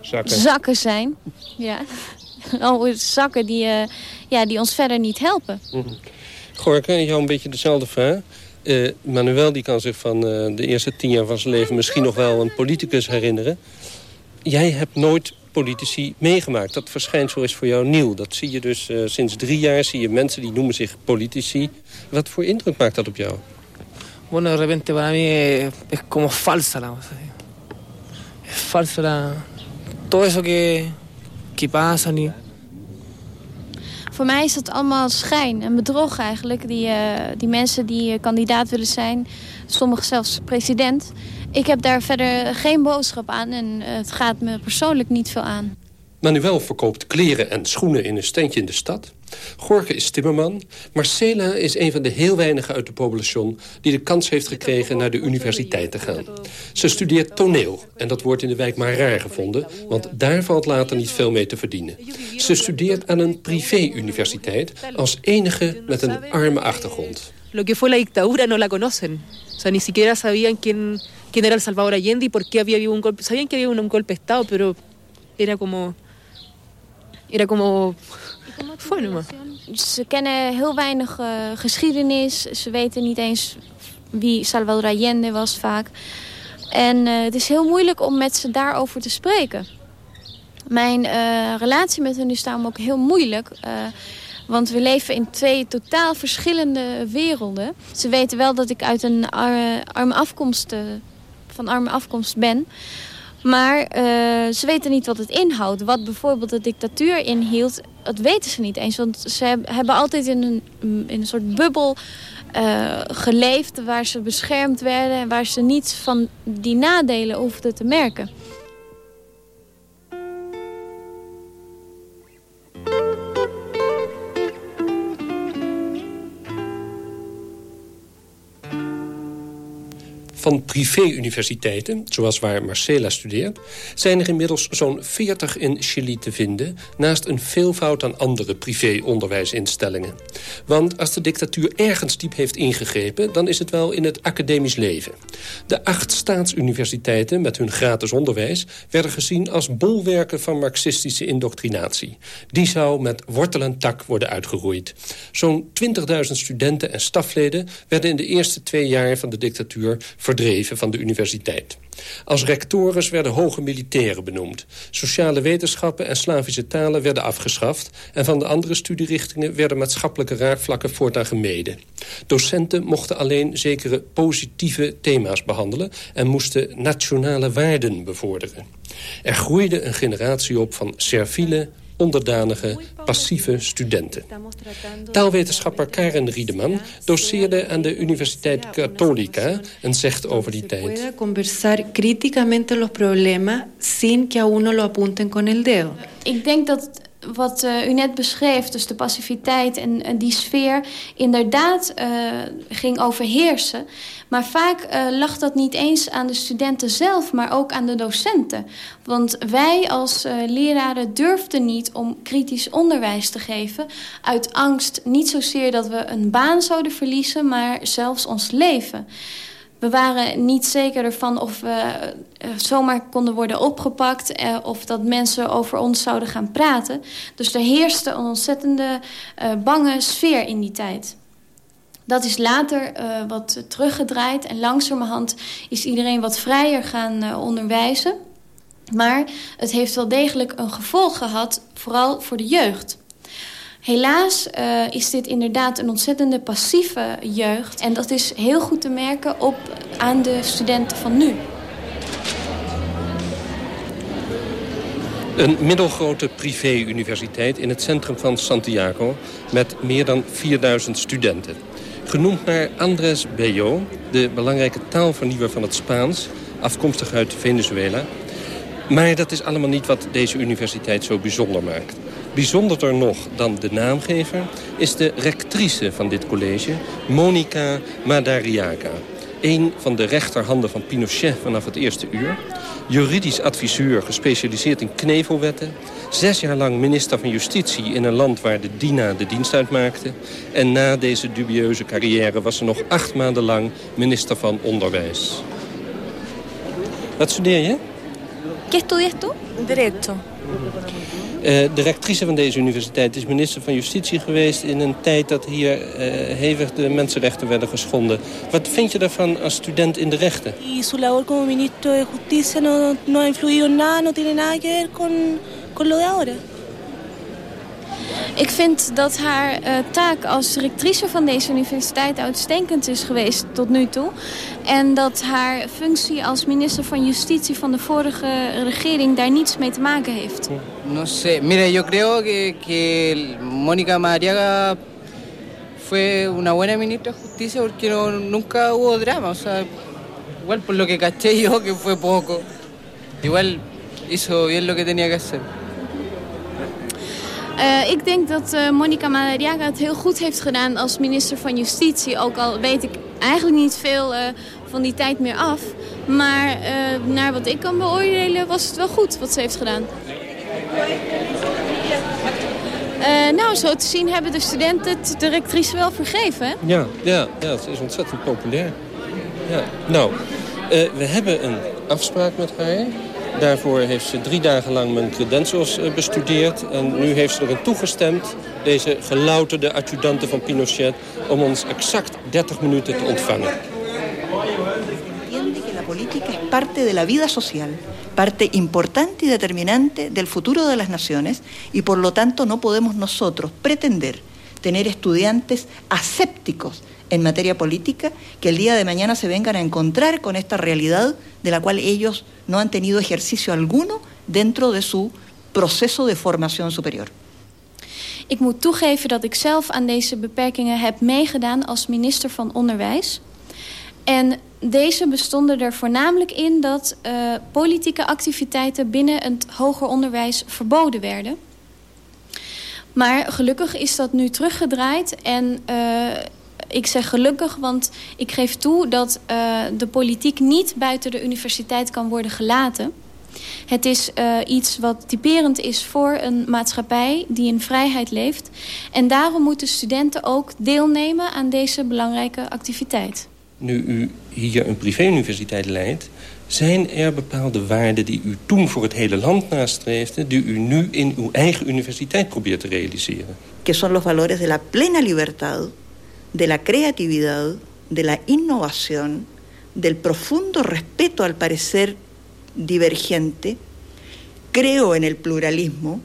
zakken, zakken zijn. Ja. oude zakken die, uh, ja, die ons verder niet helpen. Mm -hmm. Gorka, jou een beetje dezelfde vraag. Uh, Manuel die kan zich van uh, de eerste tien jaar van zijn leven... misschien nog wel een politicus herinneren. Jij hebt nooit politici meegemaakt. Dat verschijnsel is voor jou nieuw. Dat zie je dus uh, sinds drie jaar. Zie je mensen die noemen zich politici. Wat voor indruk maakt dat op jou? Bueno, de repente para mí es como falsa la cosa. Es falsa la... Todo eso que, que pasa, ni... Voor mij is dat allemaal schijn en bedrog eigenlijk. Die, uh, die mensen die kandidaat willen zijn, sommigen zelfs president. Ik heb daar verder geen boodschap aan en uh, het gaat me persoonlijk niet veel aan. Manuel verkoopt kleren en schoenen in een standje in de stad. Gorke is timmerman. Marcela is een van de heel weinigen uit de population... die de kans heeft gekregen naar de universiteit te gaan. Ze studeert toneel en dat wordt in de wijk maar raar gevonden... want daar valt later niet veel mee te verdienen. Ze studeert aan een privé-universiteit... als enige met een arme achtergrond. Lo que fue la dictadura no la conocen. Salvador Allende. Era como ze kennen heel weinig uh, geschiedenis. Ze weten niet eens wie Salvador Allende was vaak. En uh, het is heel moeilijk om met ze daarover te spreken. Mijn uh, relatie met hen is daarom ook heel moeilijk. want we leven in twee totaal verschillende werelden. Ze weten wel dat ik uit een arme afkomst, van arme afkomst ben. Maar uh, ze weten niet wat het inhoudt. Wat bijvoorbeeld de dictatuur inhield, dat weten ze niet eens. Want ze hebben altijd in een, in een soort bubbel uh, geleefd... waar ze beschermd werden en waar ze niets van die nadelen hoefden te merken. Van privé-universiteiten, zoals waar Marcela studeert... zijn er inmiddels zo'n 40 in Chili te vinden... naast een veelvoud aan andere privé-onderwijsinstellingen. Want als de dictatuur ergens diep heeft ingegrepen... dan is het wel in het academisch leven. De acht staatsuniversiteiten met hun gratis onderwijs... werden gezien als bolwerken van marxistische indoctrinatie. Die zou met wortel en tak worden uitgeroeid. Zo'n 20.000 studenten en stafleden werden in de eerste twee jaar van de dictatuur verdreven van de universiteit. Als rectores werden hoge militairen benoemd. Sociale wetenschappen en Slavische talen werden afgeschaft... en van de andere studierichtingen werden maatschappelijke raakvlakken voortaan gemeden. Docenten mochten alleen zekere positieve thema's behandelen... en moesten nationale waarden bevorderen. Er groeide een generatie op van serviele, onderdanige, passieve studenten. Taalwetenschapper Karen Riedeman doceerde aan de Universiteit Católica en zegt over die tijd... Ik denk dat wat uh, u net beschreef, dus de passiviteit en, die sfeer... inderdaad uh, ging overheersen. Maar vaak uh, lag dat niet eens aan de studenten zelf, maar ook aan de docenten. Want wij als leraren durfden niet om kritisch onderwijs te geven... uit angst niet zozeer dat we een baan zouden verliezen, maar zelfs ons leven... We waren niet zeker ervan of we uh, zomaar konden worden opgepakt... Uh, of dat mensen over ons zouden gaan praten. Dus er heerste een ontzettende uh, bange sfeer in die tijd. Dat is later wat teruggedraaid en langzamerhand is iedereen wat vrijer gaan onderwijzen. Maar het heeft wel degelijk een gevolg gehad, vooral voor de jeugd. Helaas uh, is dit inderdaad een ontzettende passieve jeugd. En dat is heel goed te merken op, aan de studenten van nu. Een middelgrote privé-universiteit in het centrum van Santiago... met meer dan 4000 studenten. Genoemd naar Andrés Bello, de belangrijke taalvernieuwer van het Spaans... afkomstig uit Venezuela. Maar dat is allemaal niet wat deze universiteit zo bijzonder maakt. Bijzonderder nog dan de naamgever is de rectrice van dit college, Monica Madariaga. Een van de rechterhanden van Pinochet vanaf het eerste uur. Juridisch adviseur gespecialiseerd in knevelwetten. Zes jaar lang minister van Justitie in een land waar de DINA de dienst uitmaakte. En na deze dubieuze carrière was ze nog acht maanden lang minister van Onderwijs. Wat studeer je? ¿Qué estudias tú? Derecho. Uh, de rectrice van deze universiteit is minister van Justitie geweest... in een tijd dat hier uh, hevig de mensenrechten werden geschonden. Wat vind je daarvan als student in de rechten? Y su labor como ministro de Justicia no, no ha influido en nada, no tiene nada que ver con, con lo de ahora. Ik vind dat haar uh, taak als rectrice van deze universiteit uitstekend is geweest tot nu toe. En dat haar functie als minister van Justitie van de vorige regering daar niets mee te maken heeft. No sé, mire, yo creo que, que Mónica Madariaga fue una buena ministra de Justicia porque no, nunca hubo drama. O sea, igual por lo que caché yo, que fue poco, igual hizo bien lo que tenía que hacer. Uh, ik denk dat uh, Monica Madariaga het heel goed heeft gedaan als minister van Justitie. Ook al weet ik eigenlijk niet veel uh, van die tijd meer af. Maar naar wat ik kan beoordelen was het wel goed wat ze heeft gedaan. Nou, zo te zien hebben de studenten het directrice wel vergeven. Hè? Ja, ja, ja, ze is ontzettend populair. Ja. Nou, we hebben een afspraak met haar. Daarvoor heeft ze drie dagen lang mijn credentials bestudeerd. En nu heeft ze erin toegestemd, deze gelouterde adjudante van Pinochet... om ons exact 30 minuten te ontvangen. Entiende que la política es parte de la vida social, parte importante y determinante del futuro de las naciones y por lo tanto no podemos nosotros pretender tener estudiantes asépticos en materia política que el día de mañana se vengan a encontrar con esta realidad de la cual ellos no han tenido ejercicio alguno dentro de su proceso de formación superior. En deze bestonden er voornamelijk in dat uh, politieke activiteiten binnen het hoger onderwijs verboden werden. Maar gelukkig is dat nu teruggedraaid en uh, ik zeg gelukkig, want ik geef toe dat uh, de politiek niet buiten de universiteit kan worden gelaten. Het is uh, iets wat typerend is voor een maatschappij die in vrijheid leeft. En daarom moeten studenten ook deelnemen aan deze belangrijke activiteit. Nu u hier een privé-universiteit leidt... zijn er bepaalde waarden die u toen voor het hele land nastreefde... die u nu in uw eigen universiteit probeert te realiseren? Que son los valores de la plena libertad de la creatividad, de la innovación, del profundo respeto al parecer divergente, creo en el pluralismo,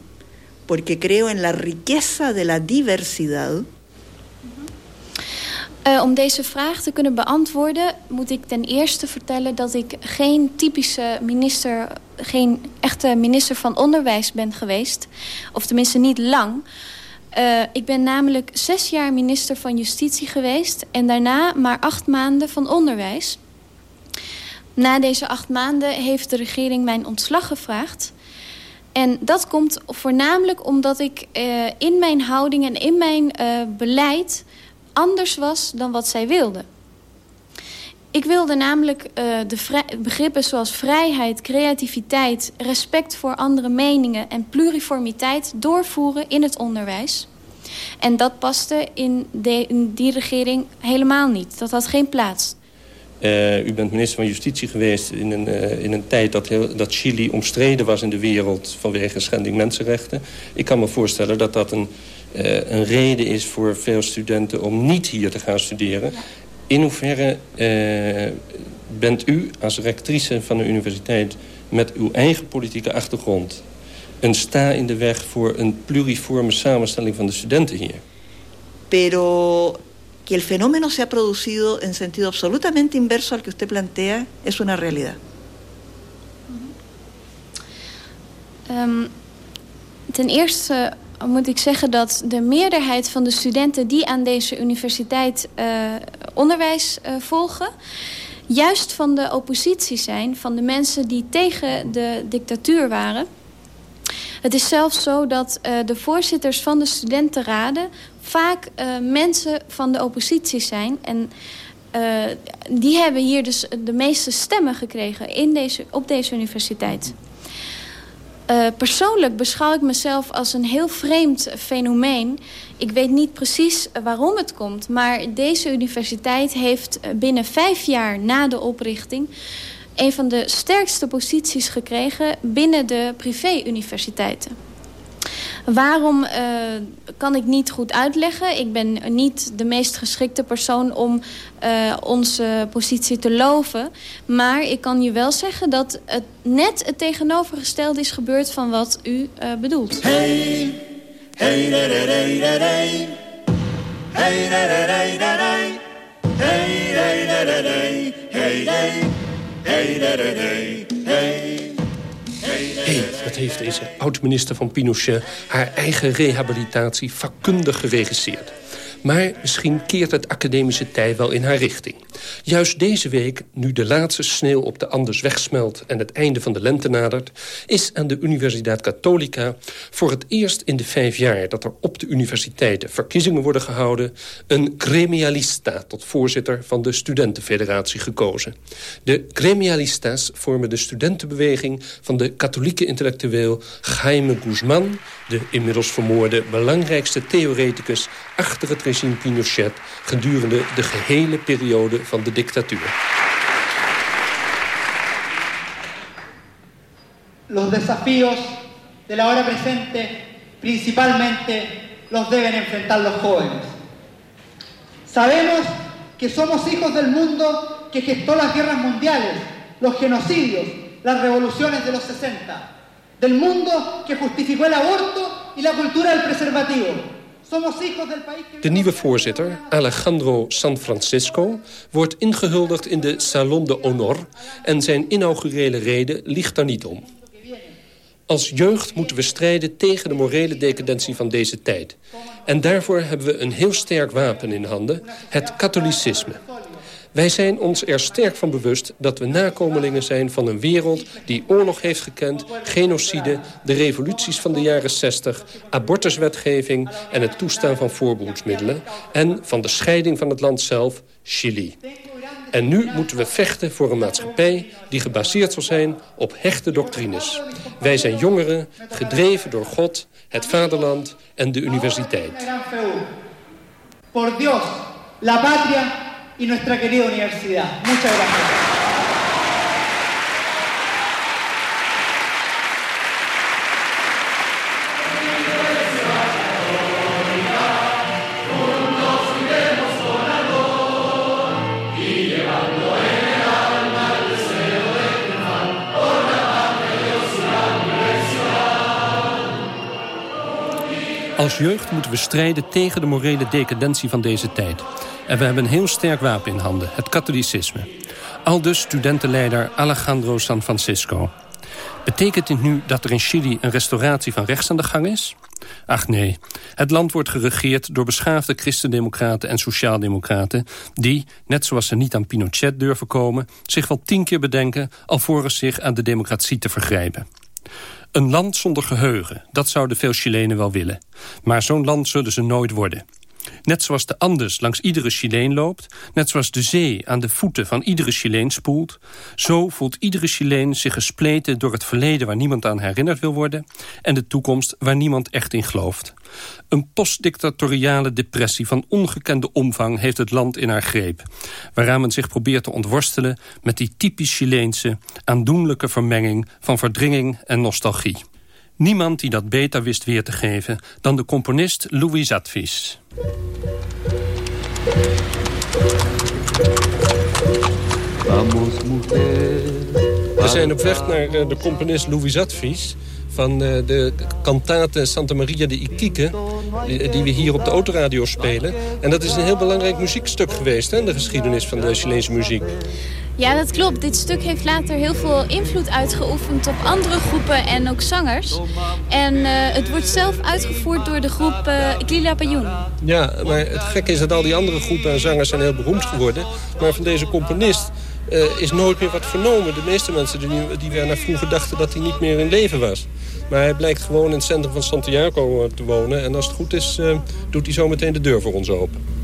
porque creo en la riqueza de la diversidad. Uh, om deze vraag te kunnen beantwoorden moet ik ten eerste vertellen dat ik geen typische minister, geen echte minister van onderwijs ben geweest. Of tenminste niet lang. Uh, ik ben namelijk zes jaar minister van Justitie geweest... en daarna maar acht maanden van onderwijs. Na deze acht maanden heeft de regering mijn ontslag gevraagd. En dat komt voornamelijk omdat ik uh, in mijn houding en in mijn beleid anders was dan wat zij wilden. Ik wilde namelijk uh, de begrippen zoals vrijheid, creativiteit, respect voor andere meningen en pluriformiteit doorvoeren in het onderwijs. En dat paste in, de, in die regering helemaal niet. Dat had geen plaats. Uh, u bent minister van Justitie geweest in een, uh, in een tijd dat, heel, dat Chili omstreden was in de wereld vanwege schending mensenrechten. Ik kan me voorstellen dat dat een, uh, een reden is voor veel studenten om niet hier te gaan studeren. In hoeverre bent u als rectrice van de universiteit met uw eigen politieke achtergrond een sta in de weg voor een pluriforme samenstelling van de studenten hier? Pero que el fenómeno se ha producido en sentido absolutamente inverso al que usted plantea es una realidad. Um, ten eerste moet ik zeggen dat de meerderheid van de studenten die aan deze universiteit uh, onderwijs uh, volgen, juist van de oppositie zijn, van de mensen die tegen de dictatuur waren. Het is zelfs zo dat de voorzitters van de studentenraden vaak uh, mensen van de oppositie zijn. En uh, die hebben hier dus de meeste stemmen gekregen in deze, op deze universiteit. Uh, persoonlijk beschouw ik mezelf als een heel vreemd fenomeen. Ik weet niet precies waarom het komt. Maar deze universiteit heeft binnen vijf jaar na de oprichting... een van de sterkste posities gekregen binnen de privé-universiteiten. Waarom uh, kan ik niet goed uitleggen. Ik ben niet de meest geschikte persoon om uh, onze positie te loven. Maar ik kan je wel zeggen dat het net het tegenovergestelde is gebeurd van wat u uh, bedoelt. Hey, hey, Hey. Hey. Hey. Hey hey, wat heeft deze oud-minister van Pinochet... haar eigen rehabilitatie vakkundig geregisseerd. Maar misschien keert het academische tij wel in haar richting. Juist deze week, nu de laatste sneeuw op de Anders wegsmelt... en het einde van de lente nadert... is aan de Universiteit Catholica voor het eerst in de vijf jaar... dat er op de universiteiten verkiezingen worden gehouden... een gremialista tot voorzitter van de Studentenfederatie gekozen. De gremialistas vormen de studentenbeweging... van de katholieke intellectueel Jaime Guzman... de inmiddels vermoorde belangrijkste theoreticus achter het regime Pinochet... gedurende de gehele periode van de dictatuur. Los desafíos de la hora presente principalmente los deben enfrentar los jóvenes. Sabemos que somos hijos del mundo que gestó las guerras mundiales, los genocidios, las revoluciones de los 60, del mundo que justificó el aborto y la cultura del preservativo, De nieuwe voorzitter, Alejandro San Francisco, wordt ingehuldigd in de Salon de Honor... en zijn inaugurele reden ligt daar niet om. Als jeugd moeten we strijden tegen de morele decadentie van deze tijd. En daarvoor hebben we een heel sterk wapen in handen, het katholicisme. Wij zijn ons er sterk van bewust dat we nakomelingen zijn van een wereld... die oorlog heeft gekend, genocide, de revoluties van de jaren 60... abortuswetgeving en het toestaan van voorbehoedsmiddelen... en van de scheiding van het land zelf, Chili. En nu moeten we vechten voor een maatschappij die gebaseerd zal zijn op hechte doctrines. Wij zijn jongeren, gedreven door God, het vaderland en de universiteit. Por Dios, la patria y nuestra querida universidad. Muchas gracias. Als jeugd moeten we strijden tegen de morele decadentie van deze tijd. En we hebben een heel sterk wapen in handen, het katholicisme. Aldus studentenleider Alejandro San Francisco. Betekent dit nu dat er in Chili een restauratie van rechts aan de gang is? Ach nee, het land wordt geregeerd door beschaafde christendemocraten en sociaaldemocraten... die, net zoals ze niet aan Pinochet durven komen... zich wel tien keer bedenken alvorens zich aan de democratie te vergrijpen. Een land zonder geheugen, dat zouden veel Chilenen wel willen. Maar zo'n land zullen ze nooit worden. Net zoals de Andes langs iedere Chileen loopt... net zoals de zee aan de voeten van iedere Chileen spoelt... zo voelt iedere Chileen zich gespleten door het verleden... waar niemand aan herinnerd wil worden... en de toekomst waar niemand echt in gelooft. Een postdictatoriale depressie van ongekende omvang... heeft het land in haar greep... waaraan men zich probeert te ontworstelen... met die typisch Chileense, aandoenlijke vermenging... van verdringing en nostalgie. Niemand die dat beter wist weer te geven dan de componist Louis Zadvis. We zijn op weg naar eh, de componist Louis Zadvis van eh, de kantate Santa Maria de Iquique... die we hier op de autoradio spelen. En dat is een heel belangrijk muziekstuk geweest... Hè, in de geschiedenis van de Chileense muziek. Ja, dat klopt. Dit stuk heeft later heel veel invloed uitgeoefend op andere groepen en ook zangers. En uh, het wordt zelf uitgevoerd door de groep uh, Lila. Ja, maar het gekke is dat al die andere groepen en zangers zijn heel beroemd geworden. Maar van deze componist uh, is nooit meer wat vernomen. De meeste mensen die, die we naar vroeger dachten dat hij niet meer in leven was. Maar hij blijkt gewoon in het centrum van Santiago te wonen. En als het goed is, doet hij zo meteen de deur voor ons open.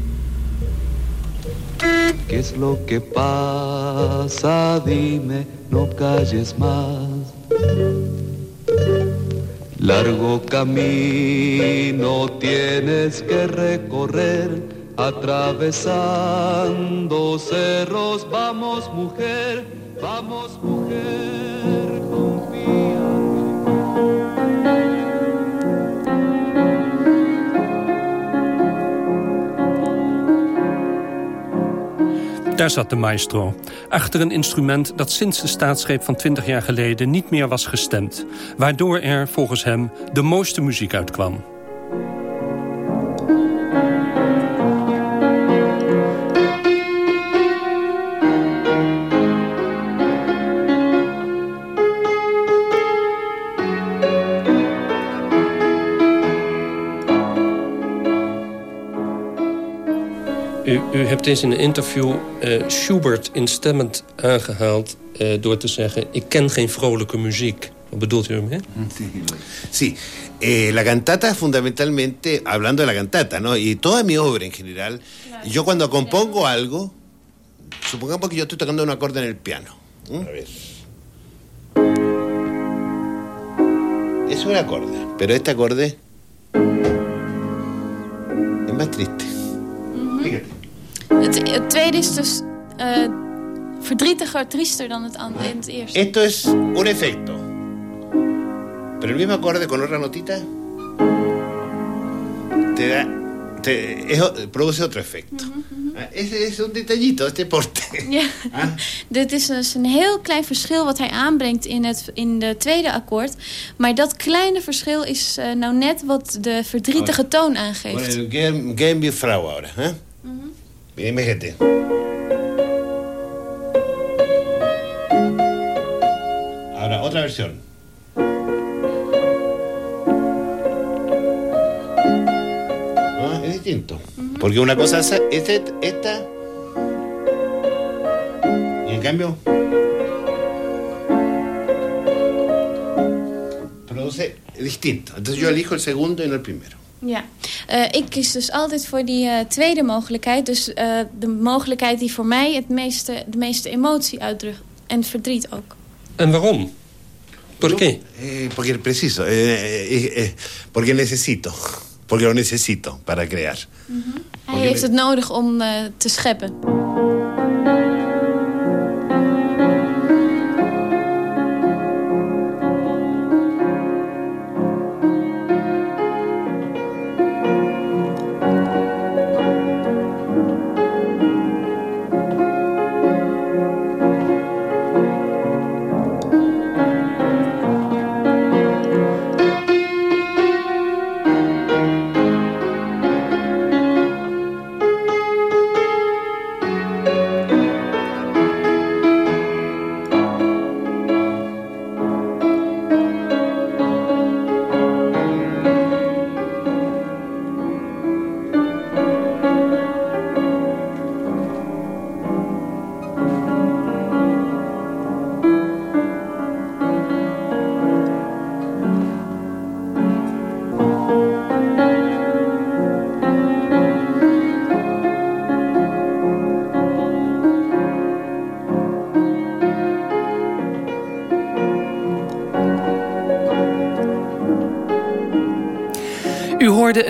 ¿Qué es lo que pasa? Dime, no calles más. Largo camino tienes que recorrer, atravesando cerros. Vamos mujer, vamos mujer, Daar zat de maestro, achter een instrument dat sinds de staatsgreep van 20 jaar geleden niet meer was gestemd, waardoor er volgens hem de mooiste muziek uitkwam. U, u, hebt eens in een interview uh, Schubert instemmend aangehaald... Uh, door te zeggen, ik ken geen vrolijke muziek. Wat bedoelt u ermee? Sí, eh, la cantata fundamentalmente, hablando de la cantata, ¿no? Y toda mi obra en general, yo cuando compongo algo, supongamos que yo estoy tocando un acorde en el piano. ¿eh? A ver. Es un acorde, pero este acorde es más triste. Fíjate. Het, het, tweede is dus uh, verdrietiger, triester dan het, andere, het eerste. Esto es un efecto. Pero el mismo acorde con otra notita te da, te, es, produce otro efecto. Uh -huh. Ese es un detallito, este porte. Ja. Ah. Dit is dus een heel klein verschil wat hij aanbrengt in het in de tweede akkoord. Maar dat kleine verschil is uh, nou net wat de verdrietige toon aangeeft. Bueno, ¿qué, qué mi vrouw ahora? ¿eh? Fíjate. Ahora, otra versión. Ah, es distinto. Uh -huh. Porque una cosa es esta. Y en cambio. Produce distinto. Entonces yo elijo el segundo y no el primero. Ja, uh, ik kies dus altijd voor die uh, tweede mogelijkheid. Dus uh, de mogelijkheid die voor mij het meeste, de meeste emotie uitdrukt. En verdriet ook. En waarom? ¿Por qué? Eh, porque preciso. Eh, eh, porque necesito. Porque lo necesito para crear. -huh. Hij heeft het nodig om te scheppen.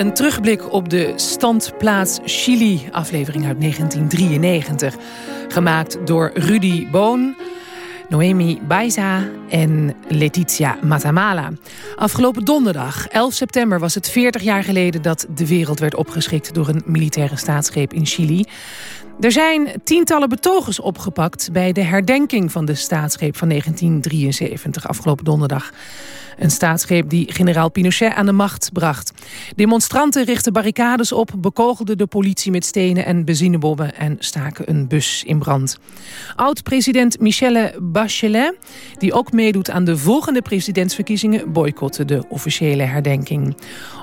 Een terugblik op de Standplaats Chili, aflevering uit 1993. Gemaakt door Rudy Boon, Noemi Baiza en Letitia Matamala. Afgelopen donderdag, 11 september, was het 40 jaar geleden... dat de wereld werd opgeschikt door een militaire staatsgreep in Chili. Er zijn tientallen betogers opgepakt bij de herdenking van de staatsgreep van 1973, afgelopen donderdag. Een staatsgreep die generaal Pinochet aan de macht bracht. Demonstranten richtten barricades op, bekogelden de politie met stenen en benzinebommen en staken een bus in brand. Oud-president Michelle Bachelet, die ook meedoet aan de volgende presidentsverkiezingen, boycotte de officiële herdenking.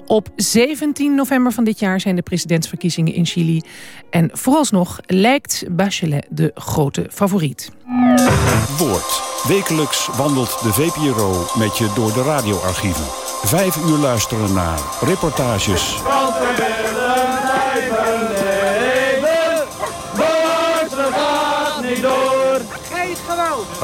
Op 17 november van dit jaar zijn de presidentsverkiezingen in Chili. En vooralsnog lijkt Bachelet de grote favoriet. Woord. Wekelijks wandelt de VPRO met je door de radioarchieven. Vijf uur luisteren naar reportages,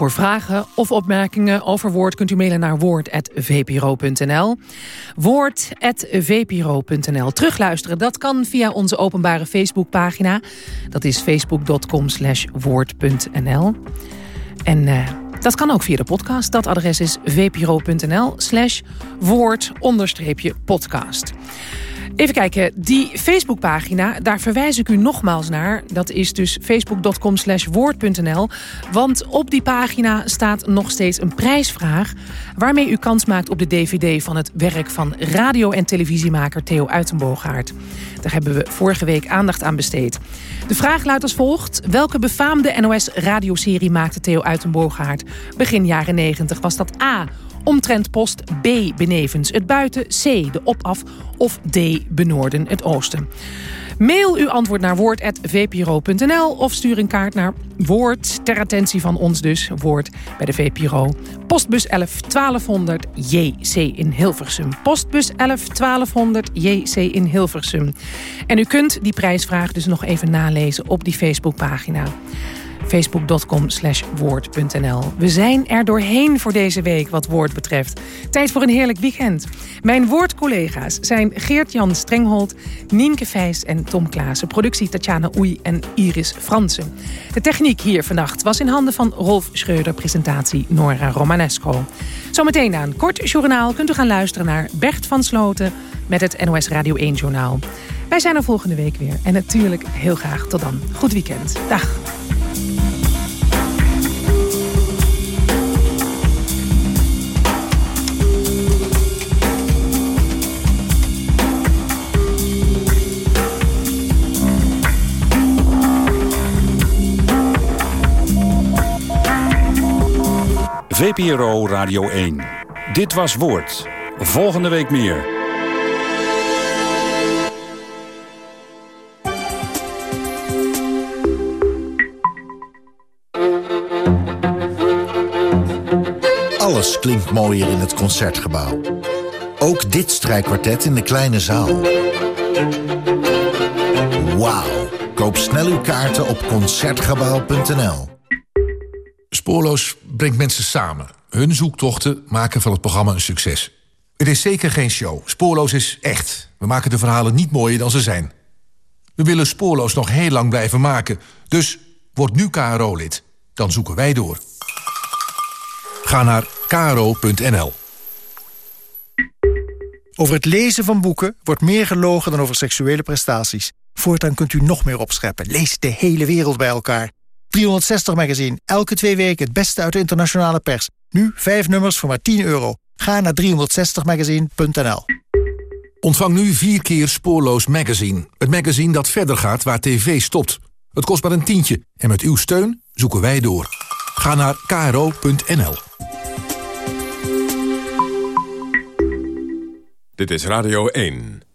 Voor vragen of opmerkingen over Woord kunt u mailen naar woord.vpro.nl. Woord.vpro.nl. Terugluisteren, dat kan via onze openbare Facebookpagina. Dat is facebook.com slash woord.nl. En eh, dat kan ook via de podcast. Dat adres is vpro.nl slash woord podcast. Even kijken, die Facebookpagina, daar verwijs ik u nogmaals naar. Dat is dus facebook.com slash woord.nl. Want op die pagina staat nog steeds een prijsvraag... waarmee u kans maakt op de dvd van het werk van radio- en televisiemaker Theo Uitenboogaard. Daar hebben we vorige week aandacht aan besteed. De vraag luidt als volgt. Welke befaamde NOS-radioserie maakte Theo Uitenboogaard? Begin jaren 90 was dat A... Omtrent post B benevens het buiten, C de opaf of D benoorden het oosten. Mail uw antwoord naar woord.vpro.nl of stuur een kaart naar Woord ter attentie van ons dus, Woord bij de VPRO. Postbus 11 1200 JC in Hilversum. Postbus 11 1200 JC in Hilversum. En u kunt die prijsvraag dus nog even nalezen op die Facebookpagina facebook.com slash woord.nl. We zijn er doorheen voor deze week wat woord betreft. Tijd voor een heerlijk weekend. Mijn woordcollega's zijn Geert-Jan Strenghold, Nienke Vijs en Tom Klaassen. Productie Tatjana Oei en Iris Fransen. De techniek hier vannacht was in handen van Rolf Schreuder, presentatie Nora Romanesco. Zometeen na een kort journaal kunt u gaan luisteren naar Bert van Sloten met het NOS Radio 1 Journaal. Wij zijn er volgende week weer en natuurlijk heel graag tot dan. Goed weekend. Dag. VPRO Radio 1. Dit was Woord. Volgende week meer. Alles klinkt mooier in het Concertgebouw. Ook dit strijkkwartet in de kleine zaal. Wauw. Koop snel uw kaarten op Concertgebouw.nl. Spoorloos brengt mensen samen. Hun zoektochten maken van het programma een succes. Het is zeker geen show. Spoorloos is echt. We maken de verhalen niet mooier dan ze zijn. We willen Spoorloos nog heel lang blijven maken. Dus word nu KRO-lid. Dan zoeken wij door. Ga naar kro.nl. Over het lezen van boeken wordt meer gelogen dan over seksuele prestaties. Voortaan kunt u nog meer opscheppen. Lees de hele wereld bij elkaar. 360 Magazine. Elke twee weken het beste uit de internationale pers. Nu vijf nummers voor maar 10 euro. Ga naar 360magazine.nl Ontvang nu vier keer Spoorloos Magazine. Het magazine dat verder gaat waar tv stopt. Het kost maar een tientje en met uw steun zoeken wij door. Ga naar kro.nl Dit is Radio 1.